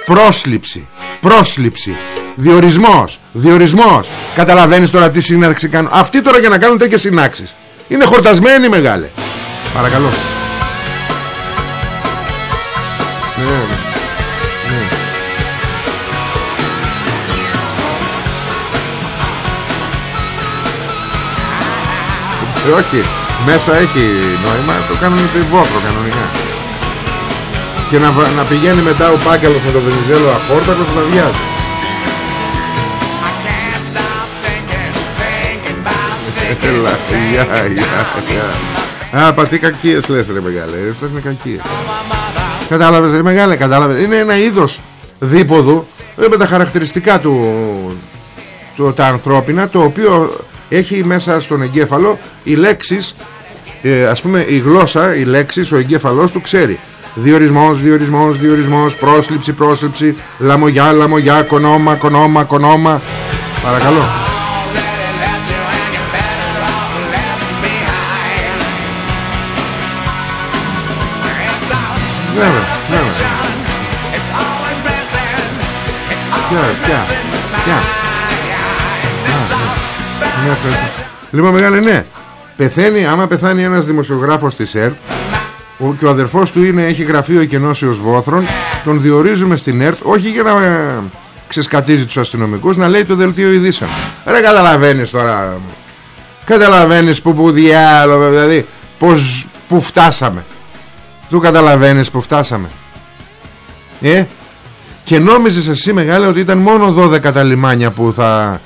Πρόσληψη Πρόσληψη Διορισμός Διορισμός. Καταλαβαίνεις τώρα τι σύναξη κάνουν. Αυτοί τώρα για να κάνουν τέτοιες συνάξεις. Είναι χορτασμένοι μεγάλε. Παρακαλώ Ε, όχι, μέσα έχει νόημα, το κάνουν τη βόκρο κανονικά. Και να, να πηγαίνει μετά ο Πάγκαλος με το Βενιζέλο αχόρτακος να βιάζει. Έλα, γεια, γεια, γεια. Α, πατή κακίες λες ρε μεγάλε, αυτές είναι κακίες. Κατάλαβες ρε μεγάλε, κατάλαβες. Είναι ένα είδος δίποδου ε, με τα χαρακτηριστικά του, του τα ανθρώπινα, το οποίο έχει μέσα στον εγκέφαλο οι λέξεις ε, ας πούμε η γλώσσα, οι λέξεις, ο εγκέφαλός του ξέρει. Διορισμός, διορισμός, διορισμός πρόσληψη, πρόσληψη λαμογιά, λαμογιά, κονόμα, κονόμα, κονόμα. Παρακαλώ. Βέβαια, βέβαια. Ποια, ποια, ποια. Λοιπόν μεγάλε ναι. Πεθαίνει άμα πεθάνει ένας δημοσιογράφος της ΕΡΤ και ο αδερφός του είναι, έχει γραφείο εκενώσεως βόθρων τον διορίζουμε στην ΕΡΤ όχι για να ε, ξεσκατίζει τους αστυνομικούς να λέει το δελτίο ειδήσεων. Ρε καταλαβαίνεις τώρα καταλαβαίνεις που που διάλογο δηλαδή πως, που φτάσαμε. Του καταλαβαίνεις που φτάσαμε. Ε; Και νόμιζες εσύ μεγάλε ότι ήταν μόνο 12 τα λιμάνια που θα,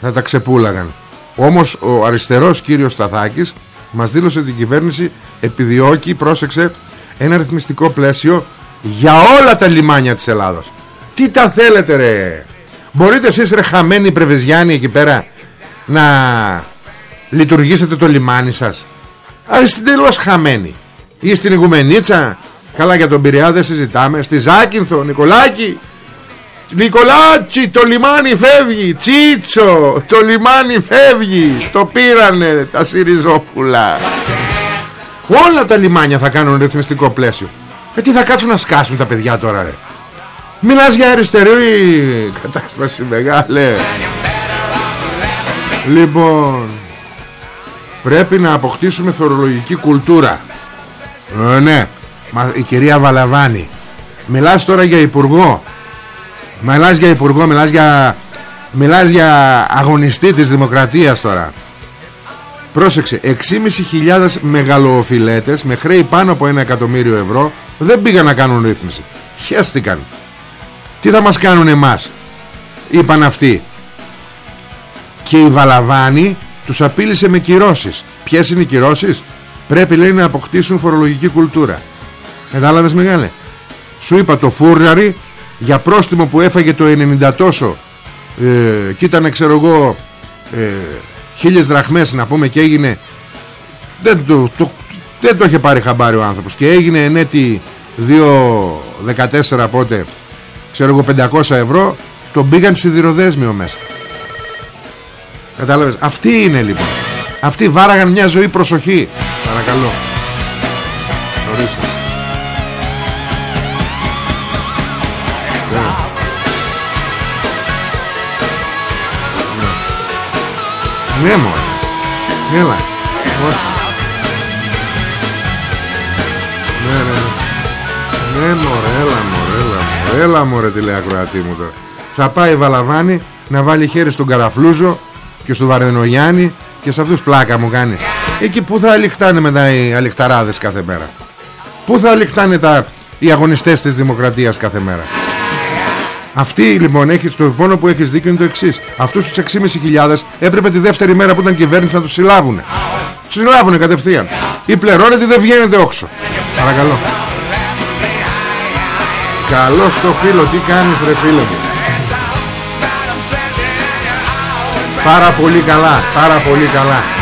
θα τα ξεπούλαγαν όμως ο αριστερός κύριος Σταθάκης μας δήλωσε ότι η κυβέρνηση επιδιώκει, πρόσεξε, ένα ρυθμιστικό πλαίσιο για όλα τα λιμάνια της Ελλάδος. Τι τα θέλετε ρε; Μπορείτε εσείς ρε χαμένοι πρεβεζιάνοι εκεί πέρα να λειτουργήσετε το λιμάνι σας; Αριστητελώς χαμένοι. Ή στην Ιγουμενίτσα. Καλά για τον Πειραιά δεν συζητάμε. Στη Ζάκυνθο, Νικολάκη. Νικολάτσι το λιμάνι φεύγει. Τσίτσο το λιμάνι φεύγει. Το πήρανε τα Σιριζόπουλα. Όλα τα λιμάνια θα κάνουν ρυθμιστικό πλαίσιο. Ε τι θα κάτσουν να σκάσουν τα παιδιά τώρα ρε. Μιλάς για αριστερή κατάσταση μεγάλε. Λοιπόν Πρέπει να αποκτήσουμε φορολογική κουλτούρα. Ε, Ναι. Η κυρία Βαλαβάνη Μιλάς τώρα για υπουργό Μιλάς για υπουργό, μιλάς για, μιλάς για αγωνιστή της δημοκρατίας τώρα. Πρόσεξε, 6.500 μεγαλοοφιλέτες με χρέη πάνω από ένα εκατομμύριο ευρώ δεν πήγαν να κάνουν ρύθμιση. Χαίστηκαν. Τι θα μας κάνουν εμάς, είπαν αυτοί. Και η Βαλαβάνη τους απείλησε με κυρώσεις. Ποιες είναι οι κυρώσεις; Πρέπει λέει να αποκτήσουν φορολογική κουλτούρα. Κατάλαβες μεγάλε; Σου είπα το φούρναρι για πρόστιμο που έφαγε το 90 τόσο ε, και ήταν ξέρω εγώ ε, χίλιες δραχμές να πούμε και έγινε δεν το, το, δεν το είχε πάρει χαμπάρι ο άνθρωπος. Και έγινε εν έτη 2-14 πότε ξέρω εγώ 500 ευρώ τον πήγαν σιδηροδέσμιο μέσα. Κατάλαβες; Αυτοί είναι λοιπόν. Αυτοί βάραγαν μια ζωή προσοχή. Παρακαλώ. Ορίστε Ναι μωρέ. Έλα. Όχι Ναι ναι ναι. Ναι μωρέ έλα μωρέ Έλα μωρέ. Έλα μωρέ τηλεακροατή μου τώρα. Θα πάει η Βαλαβάνη να βάλει χέρι στον Καραφλούζο Και στον Βαρδενογιάννη Και σε αυτούς πλάκα μου κάνεις. Εκεί που θα αληχτάνε μετά οι αληχταράδες κάθε μέρα. Πού θα αληχτάνε τα, οι αγωνιστές της δημοκρατίας κάθε μέρα αυτή λοιπόν έχει το μόνο που έχεις δίκιο είναι το εξής. Αυτούς τους 6.500 έπρεπε τη δεύτερη μέρα που ήταν κυβέρνηση να τους συλλάβουν. Τους συλλάβουν κατευθείαν. Ή πληρώνετε δεν βγαίνετε όξο. Παρακαλώ. Καλό στο φίλο, τι κάνεις ρε φίλο μου. Πάρα πολύ καλά, πάρα πολύ καλά.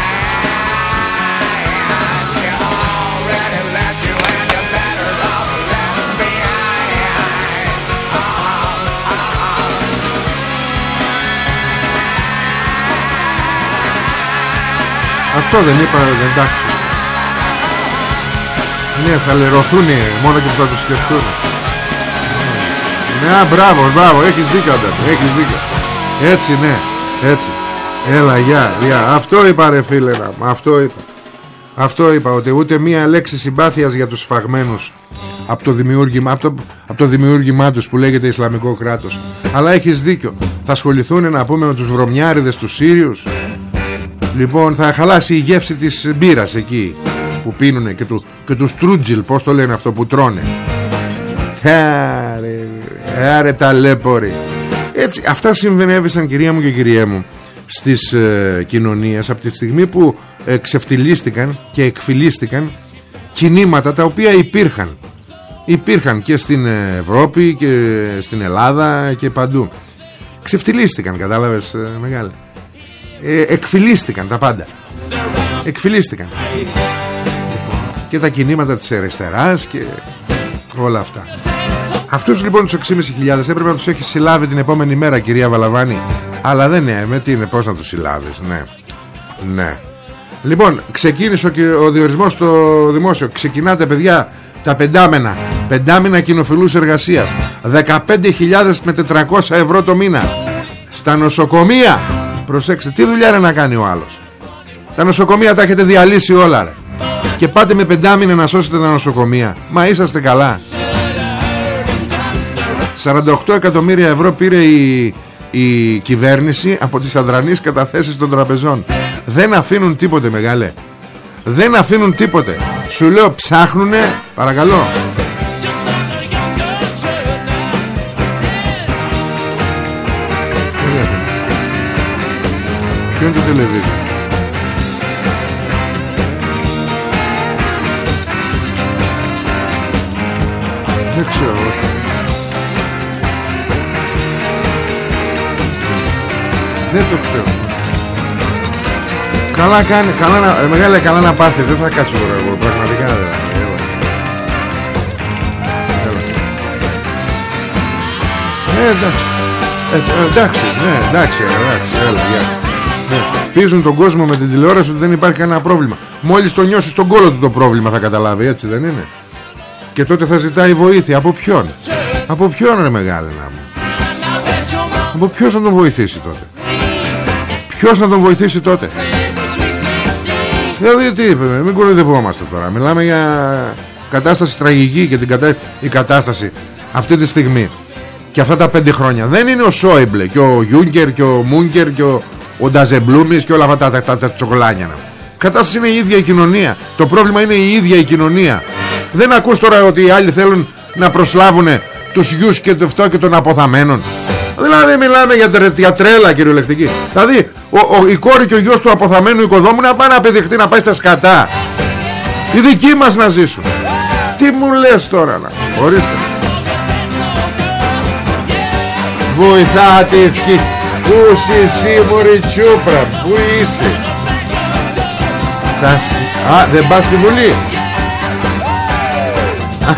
Αυτό δεν είπα εντάξει. Ναι θα λερωθούν μόνο και που θα το σκεφτούν. Ναι μπράβο μπράβο έχεις δίκιο Έχεις δίκιο. Έτσι ναι έτσι. Έλα γεια, γεια. Αυτό είπα ρε φίλε Αυτό είπα. Αυτό είπα ότι ούτε μία λέξη συμπάθειας για τους σφαγμένους από το δημιούργημα, από το, από το δημιούργημά τους που λέγεται Ισλαμικό κράτος. Αλλά έχεις δίκιο. Θα ασχοληθούν να πούμε με τους βρωμιάριδες τους Σύριους; Λοιπόν θα χαλάσει η γεύση της μπύρας εκεί που πίνουνε και του, και του στρούτζιλ πως το λένε αυτό που τρώνε. Άρε, άρε ταλέποροι έτσι, αυτά συμβαίνουν κυρία μου και κυρία μου στις ε, κοινωνίες από τη στιγμή που εξευτελίστηκαν και εκφυλίστηκαν κινήματα τα οποία υπήρχαν. Υπήρχαν και στην Ευρώπη και στην Ελλάδα και παντού. Ξεφτυλίστηκαν κατάλαβες ε, μεγάλε ε, εκφυλίστηκαν τα πάντα. Εκφυλίστηκαν. Και τα κινήματα της αριστεράς και όλα αυτά. Αυτούς λοιπόν τους 6.500 έπρεπε να τους έχει συλλάβει την επόμενη μέρα κυρία Βαλαβάνη. Αλλά δεν είναι, με τι είναι, πώς να τους συλλάβεις Ναι, ναι. Λοιπόν, ξεκίνησε ο διορισμός στο δημόσιο. Ξεκινάτε παιδιά τα πεντάμενα. Πεντάμενα κοινοφιλούς εργασίας. 15.000 με 400 ευρώ το μήνα. Στα νοσοκομεία Προσέξτε, τι δουλειά είναι να κάνει ο άλλος; Τα νοσοκομεία τα έχετε διαλύσει όλα ρε. Και πάτε με πεντάμινα να σώσετε τα νοσοκομεία. Μα είσαστε καλά. 48 εκατομμύρια ευρώ πήρε η, η κυβέρνηση από τις αδρανείς καταθέσεις των τραπεζών. Δεν αφήνουν τίποτε μεγάλε. Δεν αφήνουν τίποτε. Σου λέω ψάχνουνε παρακαλώ Ποιο είναι το τηλεβίζιο Δεν ξέρω Δεν το ξέρω. Καλά κάνει καλά να, ε, Μεγάλη καλά να πάθεις. Δεν θα κάτσω τώρα εγώ Πραγματικά δεν Ε, εντάξει. Ε, ε, εντάξει, ναι, εντάξει, εντάξει, έλα, γεια. Ναι. Πείζουν τον κόσμο με την τηλεόραση ότι δεν υπάρχει κανένα πρόβλημα. Μόλις το νιώσεις στον κόλο του το πρόβλημα θα καταλάβει, έτσι δεν είναι; Και τότε θα ζητάει βοήθεια. Από ποιον; Από ποιον ρε μεγάλη να μου; Από ποιος θα τον βοηθήσει τότε; Ποιος να τον βοηθήσει τότε; Δηλαδή τι είπε Μην κοροϊδευόμαστε τώρα Μιλάμε για κατάσταση τραγική Και την κατα... η κατάσταση αυτή τη στιγμή Και αυτά τα πέντε χρόνια Δεν είναι ο Σόιμπλε και ο Γιούγκερ Και ο Μούγκερ και ο, ο Νταζεμπλούμις Και όλα αυτά τα, τα, τα, τσοκολάνια Κατάσταση είναι η ίδια η κοινωνία. Το πρόβλημα είναι η ίδια η κοινωνία. Δεν ακούς τώρα ότι οι άλλοι θέλουν να προσλάβουν τους γιους και το αυτό και των αποθαμένων. Δηλαδή μιλάμε για, για τρέλα κυριολεκτική. Δηλαδή ο, ο, η κόρη και ο γιος του αποθαμένου οικοδόμου να πάει να απεδειχτεί να πάει στα σκατά. Οι δικοί μας να ζήσουν. Τι μου λες τώρα να. Ορίστε. Βοηθάτε ευχή Πού είσαι εσύ μωρή τσούπρα Πού είσαι; Α δεν πας στη Βουλή;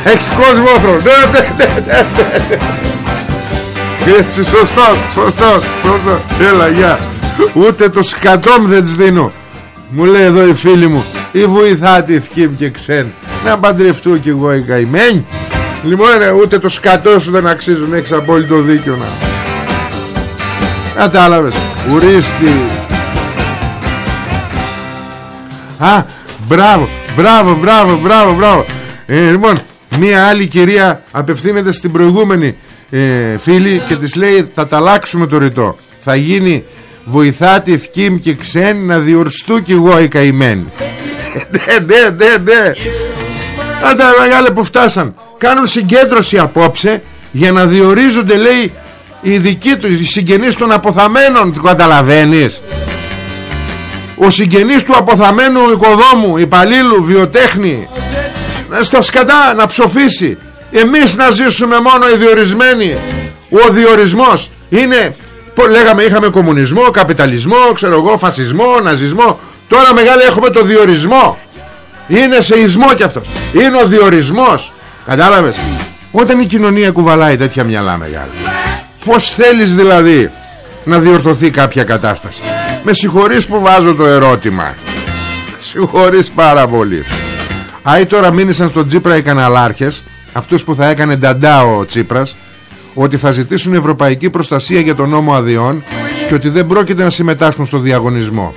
Έχεις κόσμο ναι, ναι, ναι, ναι, ναι. Έτσι σωστό Σωστό Σωστό Έλα γεια. Ούτε το σκατόμ δεν τις δίνω. Μου λέει εδώ η φίλη μου Η βοηθάτη ευκήμ και ξέν Να παντρευτώ κι εγώ η καημένη Λοιπόν ούτε το σκατό σου δεν αξίζουν Έχεις απόλυτο δίκιο να Κατάλαβες. Ουρίστη Α μπράβο Μπράβο μπράβο μπράβο μπράβο. Ε, Λοιπόν Μία άλλη κυρία απευθύνεται στην προηγούμενη ε, φίλη και της λέει θα τα αλλάξουμε το ρητό. Θα γίνει βοηθάτε ευκήμ και ξένοι να διορστού κι εγώ οι καημένοι ναι ναι ναι ναι. Άντε μεγάλε που φτάσαν. Κάνουν συγκέντρωση απόψε Για να διορίζονται λέει Οι δικοί του, οι συγγενείς των αποθαμένων Το καταλαβαίνεις Ο συγγενής του αποθαμένου οικοδόμου Υπαλλήλου, βιοτέχνη Στα σκατά να ψοφήσει Εμείς να ζήσουμε μόνο οι διορισμένοι Ο διορισμός είναι Λέγαμε είχαμε κομμουνισμό, καπιταλισμό, ξέρω εγώ, φασισμό, ναζισμό. Τώρα μεγάλη έχουμε το διορισμό. Είναι σε ισμό κι αυτός. Είναι ο διορισμός. Κατάλαβες; Όταν η κοινωνία κουβαλάει τέτοια μυαλά μεγάλη. Πώς θέλεις δηλαδή να διορθωθεί κάποια κατάσταση; Με συγχωρείς που βάζω το ερώτημα. Συγχωρείς πάρα πολύ. Άι τώρα μείνησαν στον Τσίπρα οι καναλάρχες Αυτούς που θα έκανε νταντά ο Τσίπρας Ότι θα ζητήσουν ευρωπαϊκή προστασία για τον νόμο αδειών Και ότι δεν πρόκειται να συμμετάσχουν στο διαγωνισμό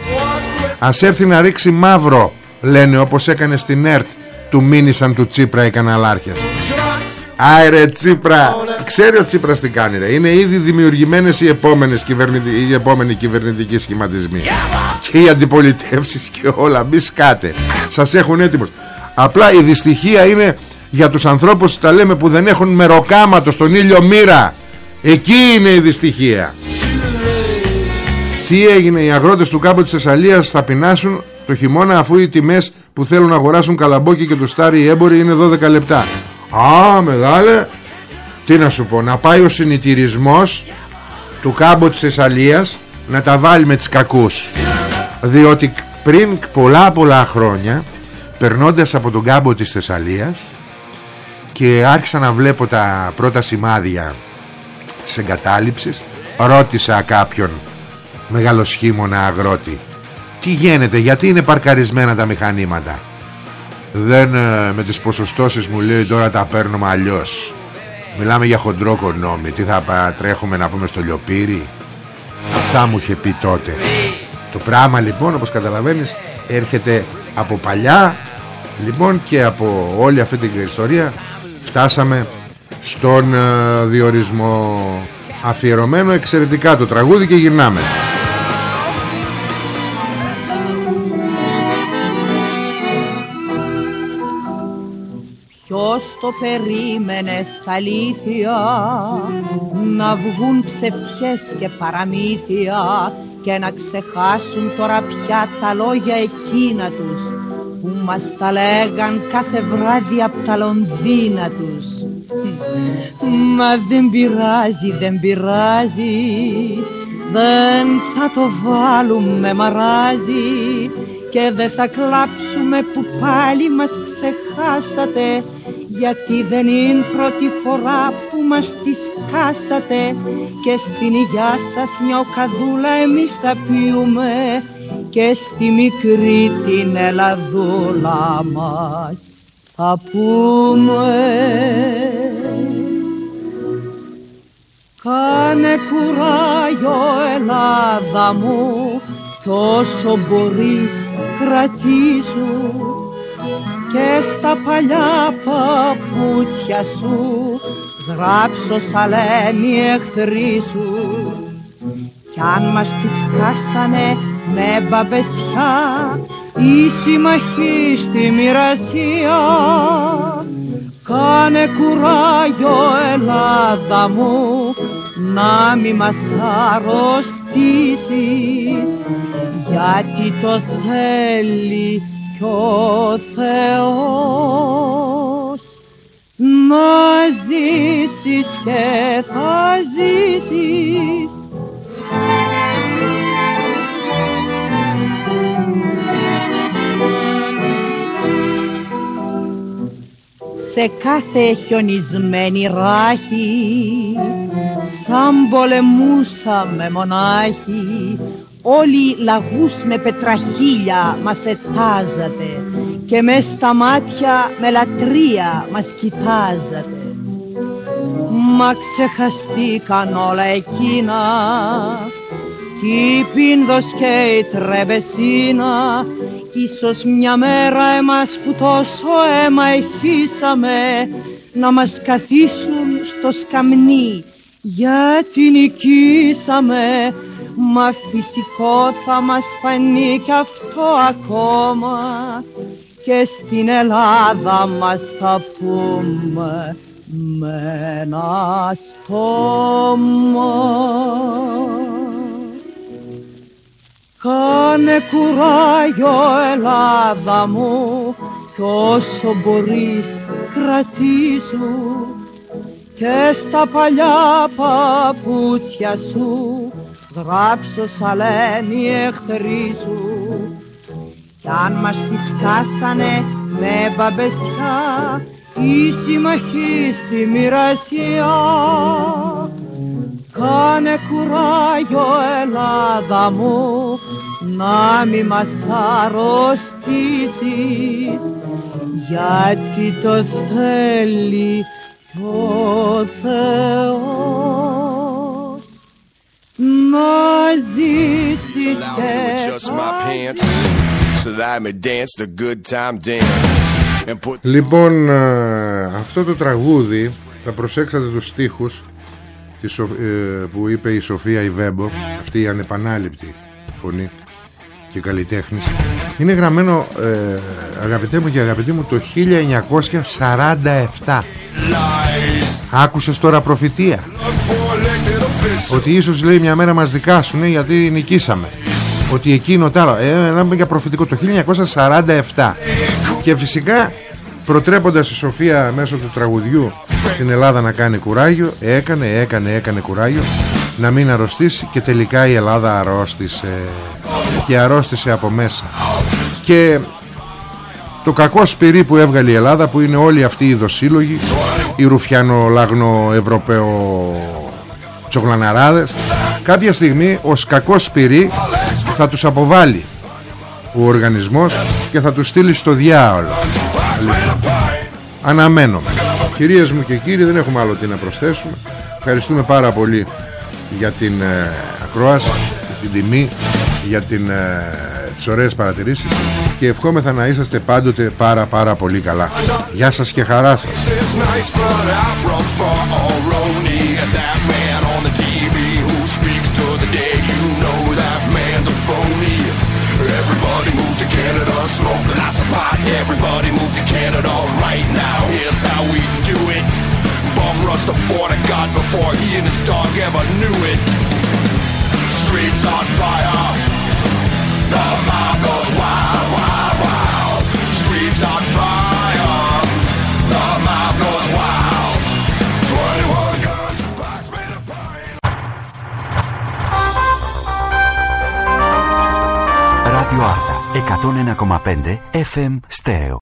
Ας έρθει να ρίξει μαύρο Λένε όπως έκανε στην ΕΡΤ Του μήνυσαν του Τσίπρα οι καναλάρχες Άιρε Τσίπρα. Ξέρει ο Τσίπρας τι κάνει ρε. Είναι ήδη δημιουργημένες οι, επόμενες κυβερνητι... οι επόμενοι κυβερνητικοί σχηματισμοί. Και οι αντιπολιτεύσεις και όλα. Μη σκάτε. Σας έχουν έτοιμος. Απλά η δυστυχία είναι για τους ανθρώπους τα λέμε που δεν έχουν μεροκάματος στον ήλιο μοίρα. Εκεί είναι η δυστυχία. Τι έγινε οι αγρότες του κάμπου της Θεσσαλίας θα πεινάσουν το χειμώνα αφού οι τιμές που θέλουν να αγοράσουν καλαμπόκι και το στάρι οι έμποροι είναι 12 λεπτά Α μεγάλε Τι να σου πω να πάει ο συνητηρισμός του κάμπου της Θεσσαλίας να τα βάλει με τις κακούς. Διότι πριν πολλά πολλά χρόνια περνώντας από τον κάμπο της Θεσσαλίας και άρχισα να βλέπω τα πρώτα σημάδια της εγκατάλειψης ρώτησα κάποιον μεγαλοσχήμωνα αγρότη τι γίνεται γιατί είναι παρκαρισμένα τα μηχανήματα; Δεν ε, με τις ποσοστώσεις μου λέει τώρα τα παίρνουμε αλλιώς. μιλάμε για χοντρό κονόμι τι θα τρέχουμε να πούμε στο λιοπύρι; Αυτά μου είχε πει τότε το πράγμα λοιπόν όπως καταλαβαίνεις έρχεται από παλιά Λοιπόν και από όλη αυτή την ιστορία φτάσαμε στον ε, διορισμό αφιερωμένο εξαιρετικά το τραγούδι και γυρνάμε. Ποιος το περίμενες στα αλήθεια να βγουν ψευτιές και παραμύθια και να ξεχάσουν τώρα πια τα λόγια εκείνα τους που μας τα λέγαν κάθε βράδυ από τα Λονδίνα τους. Μα δεν πειράζει, δεν πειράζει, δεν θα το βάλουμε μαράζι και δεν θα κλάψουμε που πάλι μας ξεχάσατε γιατί δεν είναι πρώτη φορά που μας τη σκάσατε και στην υγειά σας μια οκαδούλα εμείς θα πιούμε και στη μικρή την Ελλαδούλα μας θα πούμε. Κάνε κουράγιο Ελλάδα μου τόσο μπορείς κρατήσου και στα παλιά παπούτσια σου γράψω σαλένη εχθροί σου. Κι αν μας τις κάσανε με μπαμπεσιά η συμμαχή στη μοιρασία κάνε κουράγιο Ελλάδα μου να μη μας αρρωστήσεις. Γιατί το θέλει κι ο Θεός να ζήσεις και θα ζήσεις σε κάθε χιονισμένη ράχη σαν πολεμούσαμε μονάχοι όλοι λαγούς με πετραχίλια μας ετάζατε και μες στα μάτια με λατρεία μας κοιτάζατε. Μα ξεχαστήκαν όλα εκείνα κι η πίνδος και η τρεμπεσίνα Ίσως μια μέρα εμάς που τόσο αίμα εχίσαμε να μας καθίσουν στο σκαμνί γιατί νικήσαμε μα φυσικό θα μας φανεί κι αυτό ακόμα και στην Ελλάδα μας θα πούμε με ένα στόμα. Κάνε κουράγιο Ελλάδα μου κι όσο μπορείς κρατήσου και στα παλιά παπούτσια σου. Δράψω σα λένε οι εχθροί σου. Κι αν μας τη σκάσανε με μπαμπεσιά οι συμμαχοί στη μοιρασία κάνε κουράγιο Ελλάδα μου να μη μας αρρωστήσεις. Γιατί το θέλει το Θεός. Να ζήσεις Λοιπόν, ε, αυτό το τραγούδι θα προσέξατε τους στίχους. ε, που είπε η Σοφία Ιβέμπο αυτή η ανεπανάληπτη φωνή και καλλιτέχνης. Είναι γραμμένο ε, αγαπητέ μου και αγαπητοί μου το 1947 άκουσες τώρα προφητεία; Ότι ίσως λέει μια μέρα μας δικάσουνε γιατί νικήσαμε. Ότι εκείνο το άλλο. Ε, για προφητικό. Το 1947 και φυσικά προτρέποντας η Σοφία μέσω του τραγουδιού στην Ελλάδα να κάνει κουράγιο. Έκανε, έκανε, έκανε κουράγιο. Να μην αρρωστήσει και τελικά η Ελλάδα αρρώστησε. Και αρρώστησε από μέσα. Και το κακό σπυρί που έβγαλε η Ελλάδα που είναι όλοι αυτοί οι δοσύλλογοι οι ρουφιανο λαγνο ευρωπαίο τσογλαναράδες κάποια στιγμή ως κακό σπυρί θα τους αποβάλει ο οργανισμός και θα τους στείλει στο διάολο. Αναμένουμε κυρίες μου και κύριοι δεν έχουμε άλλο τι να προσθέσουμε. Ευχαριστούμε πάρα πολύ για την ε, ακρόαση για την τιμή για την, ε, τις ωραίες παρατηρήσεις και ευχόμεθα να είσαστε πάντοτε πάρα πάρα πολύ καλά. Γεια σας και χαρά σας. Everybody move to Canada, smoke lots of pot. Everybody move to Canada right now. Here's how we do it. Bum rush the border God before he and his dog ever knew it. Streets on fire. The mob goes wild. 101,5 FM Stereo.